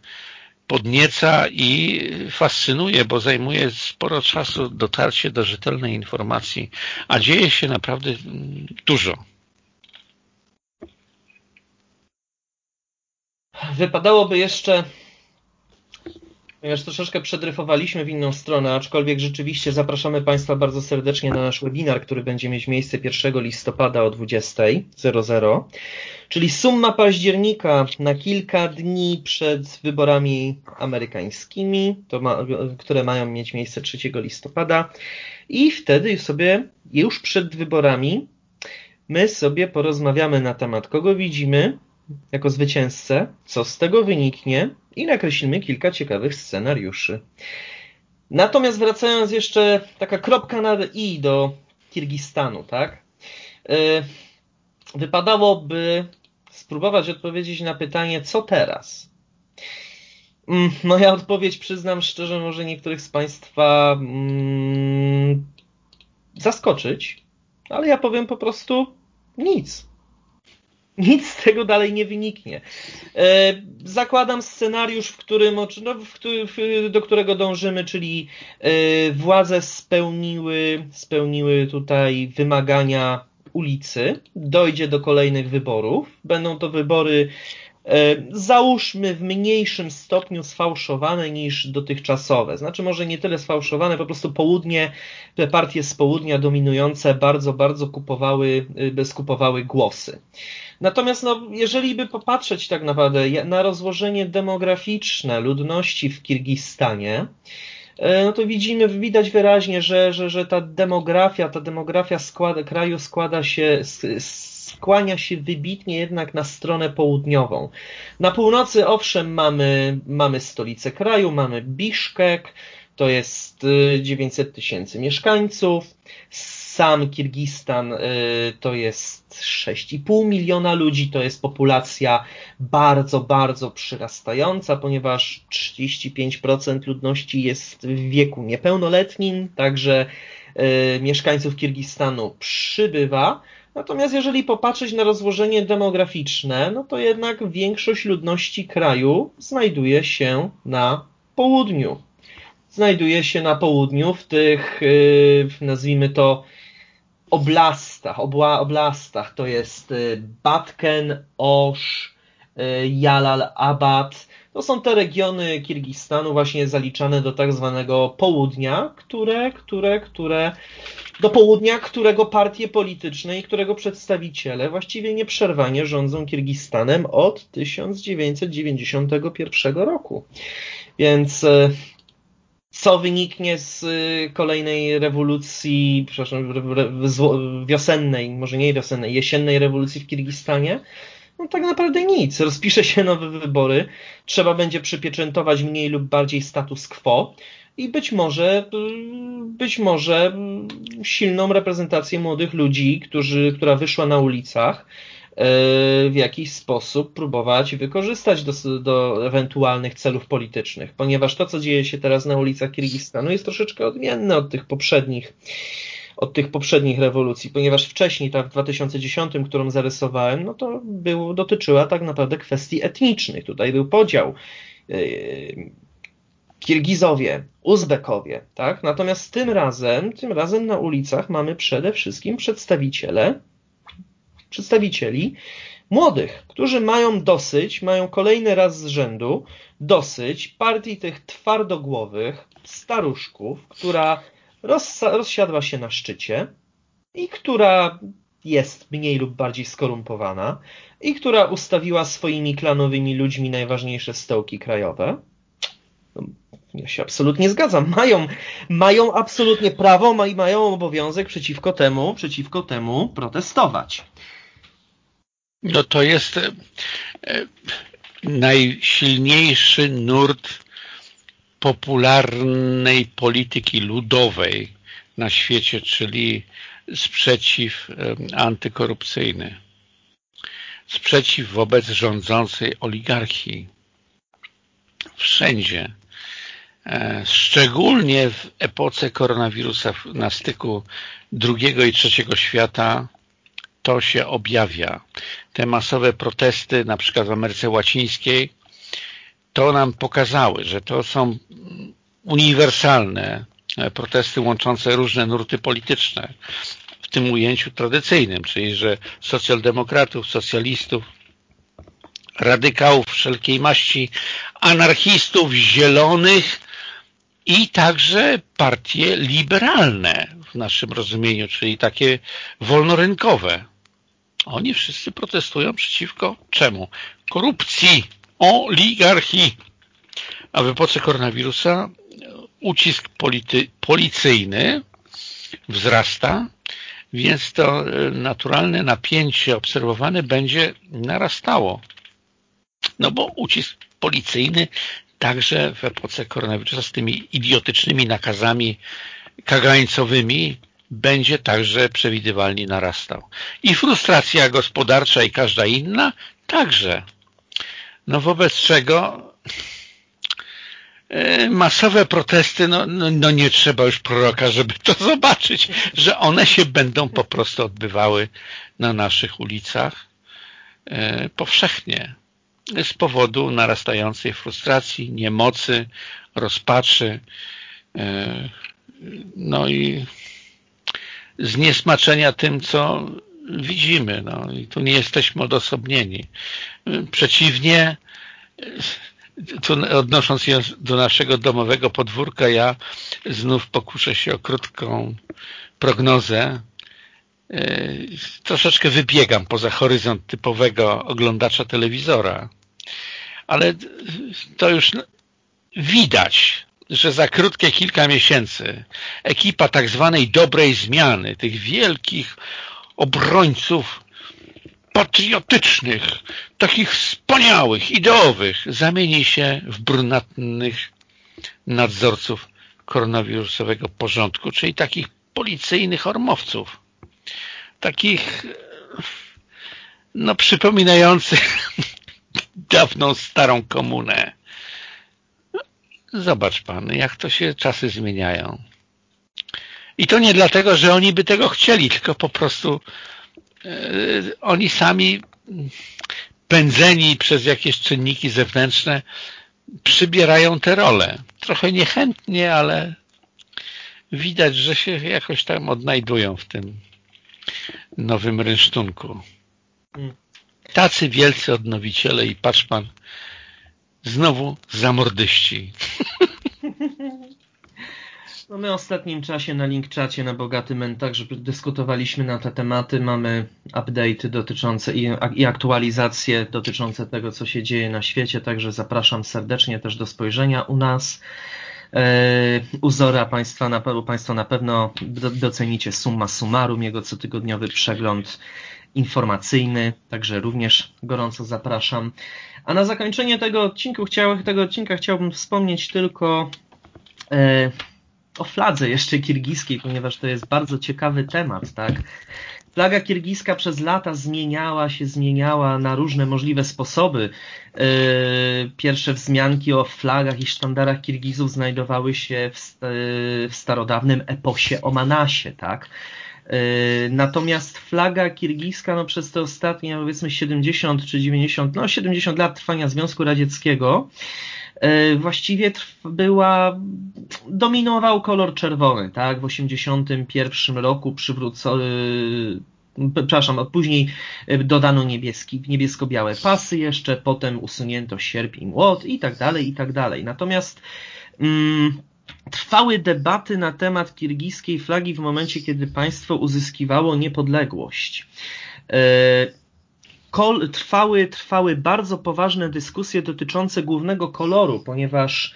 podnieca i fascynuje, bo zajmuje sporo czasu dotarcie do rzetelnej informacji, a dzieje się naprawdę dużo. Wypadałoby jeszcze Ponieważ troszeczkę przedryfowaliśmy w inną stronę, aczkolwiek rzeczywiście zapraszamy Państwa bardzo serdecznie na nasz webinar, który będzie mieć miejsce 1 listopada o 20.00, czyli summa października na kilka dni przed wyborami amerykańskimi, ma, które mają mieć miejsce 3 listopada. I wtedy sobie już przed wyborami my sobie porozmawiamy na temat, kogo widzimy jako zwycięzcę, co z tego wyniknie, i nakreślimy kilka ciekawych scenariuszy. Natomiast wracając jeszcze, taka kropka na i do Kirgistanu, tak? E, wypadałoby spróbować odpowiedzieć na pytanie, co teraz? Mm, moja odpowiedź, przyznam szczerze, może niektórych z Państwa mm, zaskoczyć, ale ja powiem po prostu nic nic z tego dalej nie wyniknie. E, zakładam scenariusz, w którym, no, w, do którego dążymy, czyli e, władze spełniły, spełniły tutaj wymagania ulicy, dojdzie do kolejnych wyborów. Będą to wybory załóżmy w mniejszym stopniu sfałszowane niż dotychczasowe. Znaczy może nie tyle sfałszowane, po prostu południe, te partie z południa dominujące bardzo, bardzo kupowały, skupowały głosy. Natomiast no, jeżeli by popatrzeć tak naprawdę na rozłożenie demograficzne ludności w Kirgistanie, e, no to widzimy, widać wyraźnie, że, że, że ta demografia, ta demografia składa, kraju składa się, skłania się wybitnie jednak na stronę południową. Na północy owszem mamy, mamy stolicę kraju, mamy Biszkek, to jest 900 y, tysięcy mieszkańców. Sam Kirgistan y, to jest 6,5 miliona ludzi, to jest populacja bardzo, bardzo przyrastająca, ponieważ 35% ludności jest w wieku niepełnoletnim, także y, mieszkańców Kirgistanu przybywa. Natomiast jeżeli popatrzeć na rozłożenie demograficzne, no to jednak większość ludności kraju znajduje się na południu. Znajduje się na południu w tych, y, nazwijmy to, oblastach, obła, oblastach, to jest y, Batken, Osh, y, Jalal Abad, to są te regiony Kirgistanu właśnie zaliczane do tak zwanego południa, które, które, które, do południa, którego partie polityczne i którego przedstawiciele właściwie nieprzerwanie rządzą Kirgistanem od 1991 roku. Więc y, co wyniknie z y, kolejnej rewolucji, przepraszam, wiosennej, może nie wiosennej, jesiennej rewolucji w Kirgistanie? No tak naprawdę nic. Rozpisze się nowe wybory, trzeba będzie przypieczętować mniej lub bardziej status quo i być może, być może silną reprezentację młodych ludzi, którzy, która wyszła na ulicach, w jakiś sposób próbować wykorzystać do, do ewentualnych celów politycznych, ponieważ to, co dzieje się teraz na ulicach Kirgistanu jest troszeczkę odmienne od tych poprzednich od tych poprzednich rewolucji, ponieważ wcześniej, ta w 2010, którą zarysowałem, no to dotyczyła tak naprawdę kwestii etnicznych. Tutaj był podział Kirgizowie, Uzbekowie, tak? Natomiast tym razem, tym razem na ulicach mamy przede wszystkim przedstawiciele, przedstawicieli młodych, którzy mają dosyć, mają kolejny raz z rzędu dosyć partii tych twardogłowych staruszków, która rozsiadła się na szczycie i która jest mniej lub bardziej skorumpowana i która ustawiła swoimi klanowymi ludźmi najważniejsze stołki krajowe. No, ja się absolutnie zgadzam. Mają, mają absolutnie prawo i mają obowiązek przeciwko temu, przeciwko temu protestować. No to jest e, e, najsilniejszy nurt popularnej polityki ludowej na świecie, czyli sprzeciw antykorupcyjny. Sprzeciw wobec rządzącej oligarchii. Wszędzie. E, szczególnie w epoce koronawirusa na styku drugiego i trzeciego świata to się objawia. Te masowe protesty, na przykład w Ameryce Łacińskiej, to nam pokazały, że to są uniwersalne e, protesty łączące różne nurty polityczne w tym ujęciu tradycyjnym, czyli że socjaldemokratów, socjalistów, radykałów wszelkiej maści, anarchistów, zielonych i także partie liberalne w naszym rozumieniu, czyli takie wolnorynkowe. Oni wszyscy protestują przeciwko czemu? Korupcji, oligarchii. A w epoce koronawirusa ucisk policyjny wzrasta, więc to e, naturalne napięcie obserwowane będzie narastało. No bo ucisk policyjny także w epoce koronawirusa z tymi idiotycznymi nakazami kagańcowymi będzie także przewidywalnie narastał. I frustracja gospodarcza i każda inna także. No wobec czego e, masowe protesty, no, no, no, nie trzeba już proroka, żeby to zobaczyć, że one się będą po prostu odbywały na naszych ulicach e, powszechnie z powodu narastającej frustracji, niemocy, rozpaczy, e, no i zniesmaczenia tym, co widzimy. No. I tu nie jesteśmy odosobnieni. Przeciwnie, tu odnosząc się do naszego domowego podwórka, ja znów pokuszę się o krótką prognozę. E, troszeczkę wybiegam poza horyzont typowego oglądacza telewizora, ale to już widać, że za krótkie kilka miesięcy ekipa tak zwanej dobrej zmiany, tych wielkich obrońców patriotycznych, takich wspaniałych, ideowych, zamieni się w brunatnych nadzorców koronawirusowego porządku, czyli takich policyjnych ormowców. Takich no przypominających dawną starą komunę. Zobacz pan, jak to się czasy zmieniają. I to nie dlatego, że oni by tego chcieli, tylko po prostu e, oni sami pędzeni przez jakieś czynniki zewnętrzne przybierają te role. Trochę niechętnie, ale widać, że się jakoś tam odnajdują w tym nowym rynsztunku. Mm. Tacy wielcy odnowiciele i patrz pan, znowu zamordyści. No my w ostatnim czasie na link czacie na Bogaty Mentak, żeby dyskutowaliśmy na te tematy, mamy update dotyczące i, i aktualizacje dotyczące tego, co się dzieje na świecie, także zapraszam serdecznie też do spojrzenia u nas. E, Uzora Państwa na, Państwo na pewno docenicie summa summarum, jego cotygodniowy przegląd informacyjny, także również gorąco zapraszam. A na zakończenie tego, odcinku tego odcinka chciałbym wspomnieć tylko e, o fladze jeszcze kirgiskiej, ponieważ to jest bardzo ciekawy temat, tak? Flaga kirgiska przez lata zmieniała się, zmieniała na różne możliwe sposoby. E, pierwsze wzmianki o flagach i sztandarach Kirgizów znajdowały się w, w starodawnym eposie o Manasie, tak? E, natomiast flaga kirgiska no, przez te ostatnie powiedzmy 70 czy 90, no 70 lat trwania Związku Radzieckiego właściwie była, dominował kolor czerwony, tak? W 81 roku przywrócono, przepraszam, później dodano niebieski, niebiesko-białe pasy jeszcze, potem usunięto sierp i młot i tak dalej, i tak dalej. Natomiast mm, trwały debaty na temat kirgiskiej flagi w momencie, kiedy państwo uzyskiwało niepodległość. E, kol, trwały, trwały bardzo poważne dyskusje dotyczące głównego koloru, ponieważ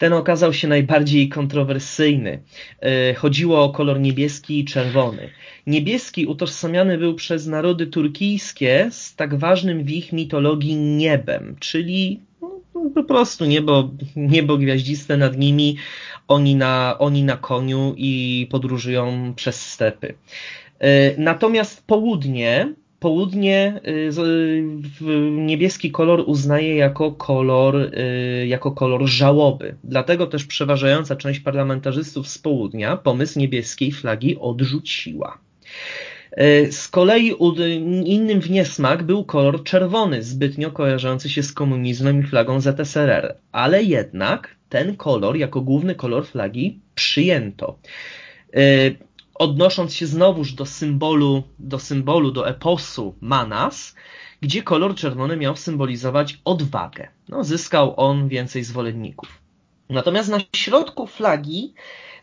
ten okazał się najbardziej kontrowersyjny. E, chodziło o kolor niebieski i czerwony. Niebieski utożsamiany był przez narody turkijskie z tak ważnym w ich mitologii niebem, czyli no, po prostu niebo, niebo gwiaździste nad nimi, oni na, oni na koniu i podróżują przez stepy. E, natomiast południe południe y, niebieski kolor uznaje jako kolor, y, jako kolor żałoby. Dlatego też przeważająca część parlamentarzystów z południa pomysł niebieskiej flagi odrzuciła. Y, z kolei innym w niesmak był kolor czerwony, zbytnio kojarzący się z komunizmem i flagą ZSRR, ale jednak ten kolor jako główny kolor flagi przyjęto odnosząc się znowuż do symbolu, do symbolu, do eposu Manas, gdzie kolor czerwony miał symbolizować odwagę. No, zyskał on więcej zwolenników. Natomiast na środku flagi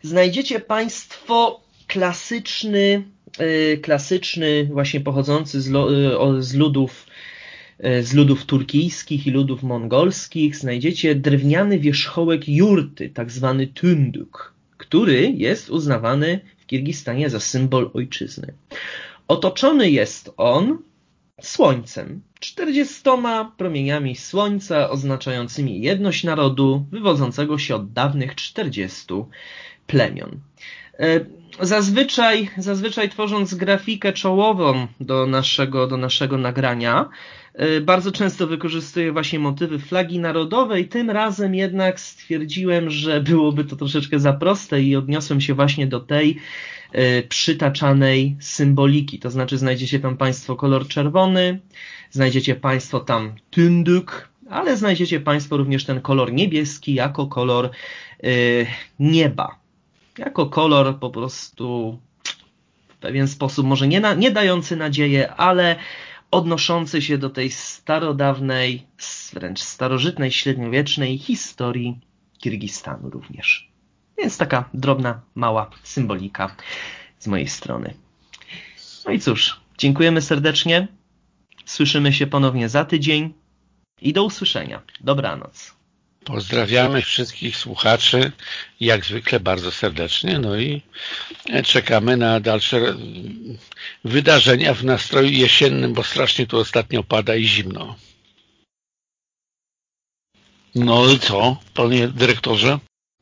znajdziecie Państwo klasyczny, yy, klasyczny właśnie pochodzący z, z ludów yy, z ludów turkijskich i ludów mongolskich znajdziecie drewniany wierzchołek jurty, tak zwany tunduk, który jest uznawany Kirgistanie za symbol ojczyzny. Otoczony jest on słońcem, czterdziestoma promieniami słońca oznaczającymi jedność narodu wywodzącego się od dawnych czterdziestu plemion. E, zazwyczaj, zazwyczaj tworząc grafikę czołową do naszego, do naszego nagrania, bardzo często wykorzystuję właśnie motywy flagi narodowej. Tym razem jednak stwierdziłem, że byłoby to troszeczkę za proste i odniosłem się właśnie do tej e, przytaczanej symboliki. To znaczy znajdziecie tam Państwo kolor czerwony, znajdziecie Państwo tam tynduk, ale znajdziecie Państwo również ten kolor niebieski jako kolor nieba jako kolor po prostu w pewien sposób, może nie, na, nie dający nadzieję, ale odnoszący się do tej starodawnej, wręcz starożytnej, średniowiecznej historii Kirgistanu również. Więc taka drobna, mała symbolika z mojej strony. No i cóż, dziękujemy serdecznie. Słyszymy się ponownie za tydzień i do usłyszenia. Dobranoc. Pozdrawiamy wszystkich słuchaczy, jak zwykle bardzo serdecznie, no i czekamy na dalsze wydarzenia w nastroju jesiennym, bo strasznie tu ostatnio pada i zimno. No i co, panie dyrektorze?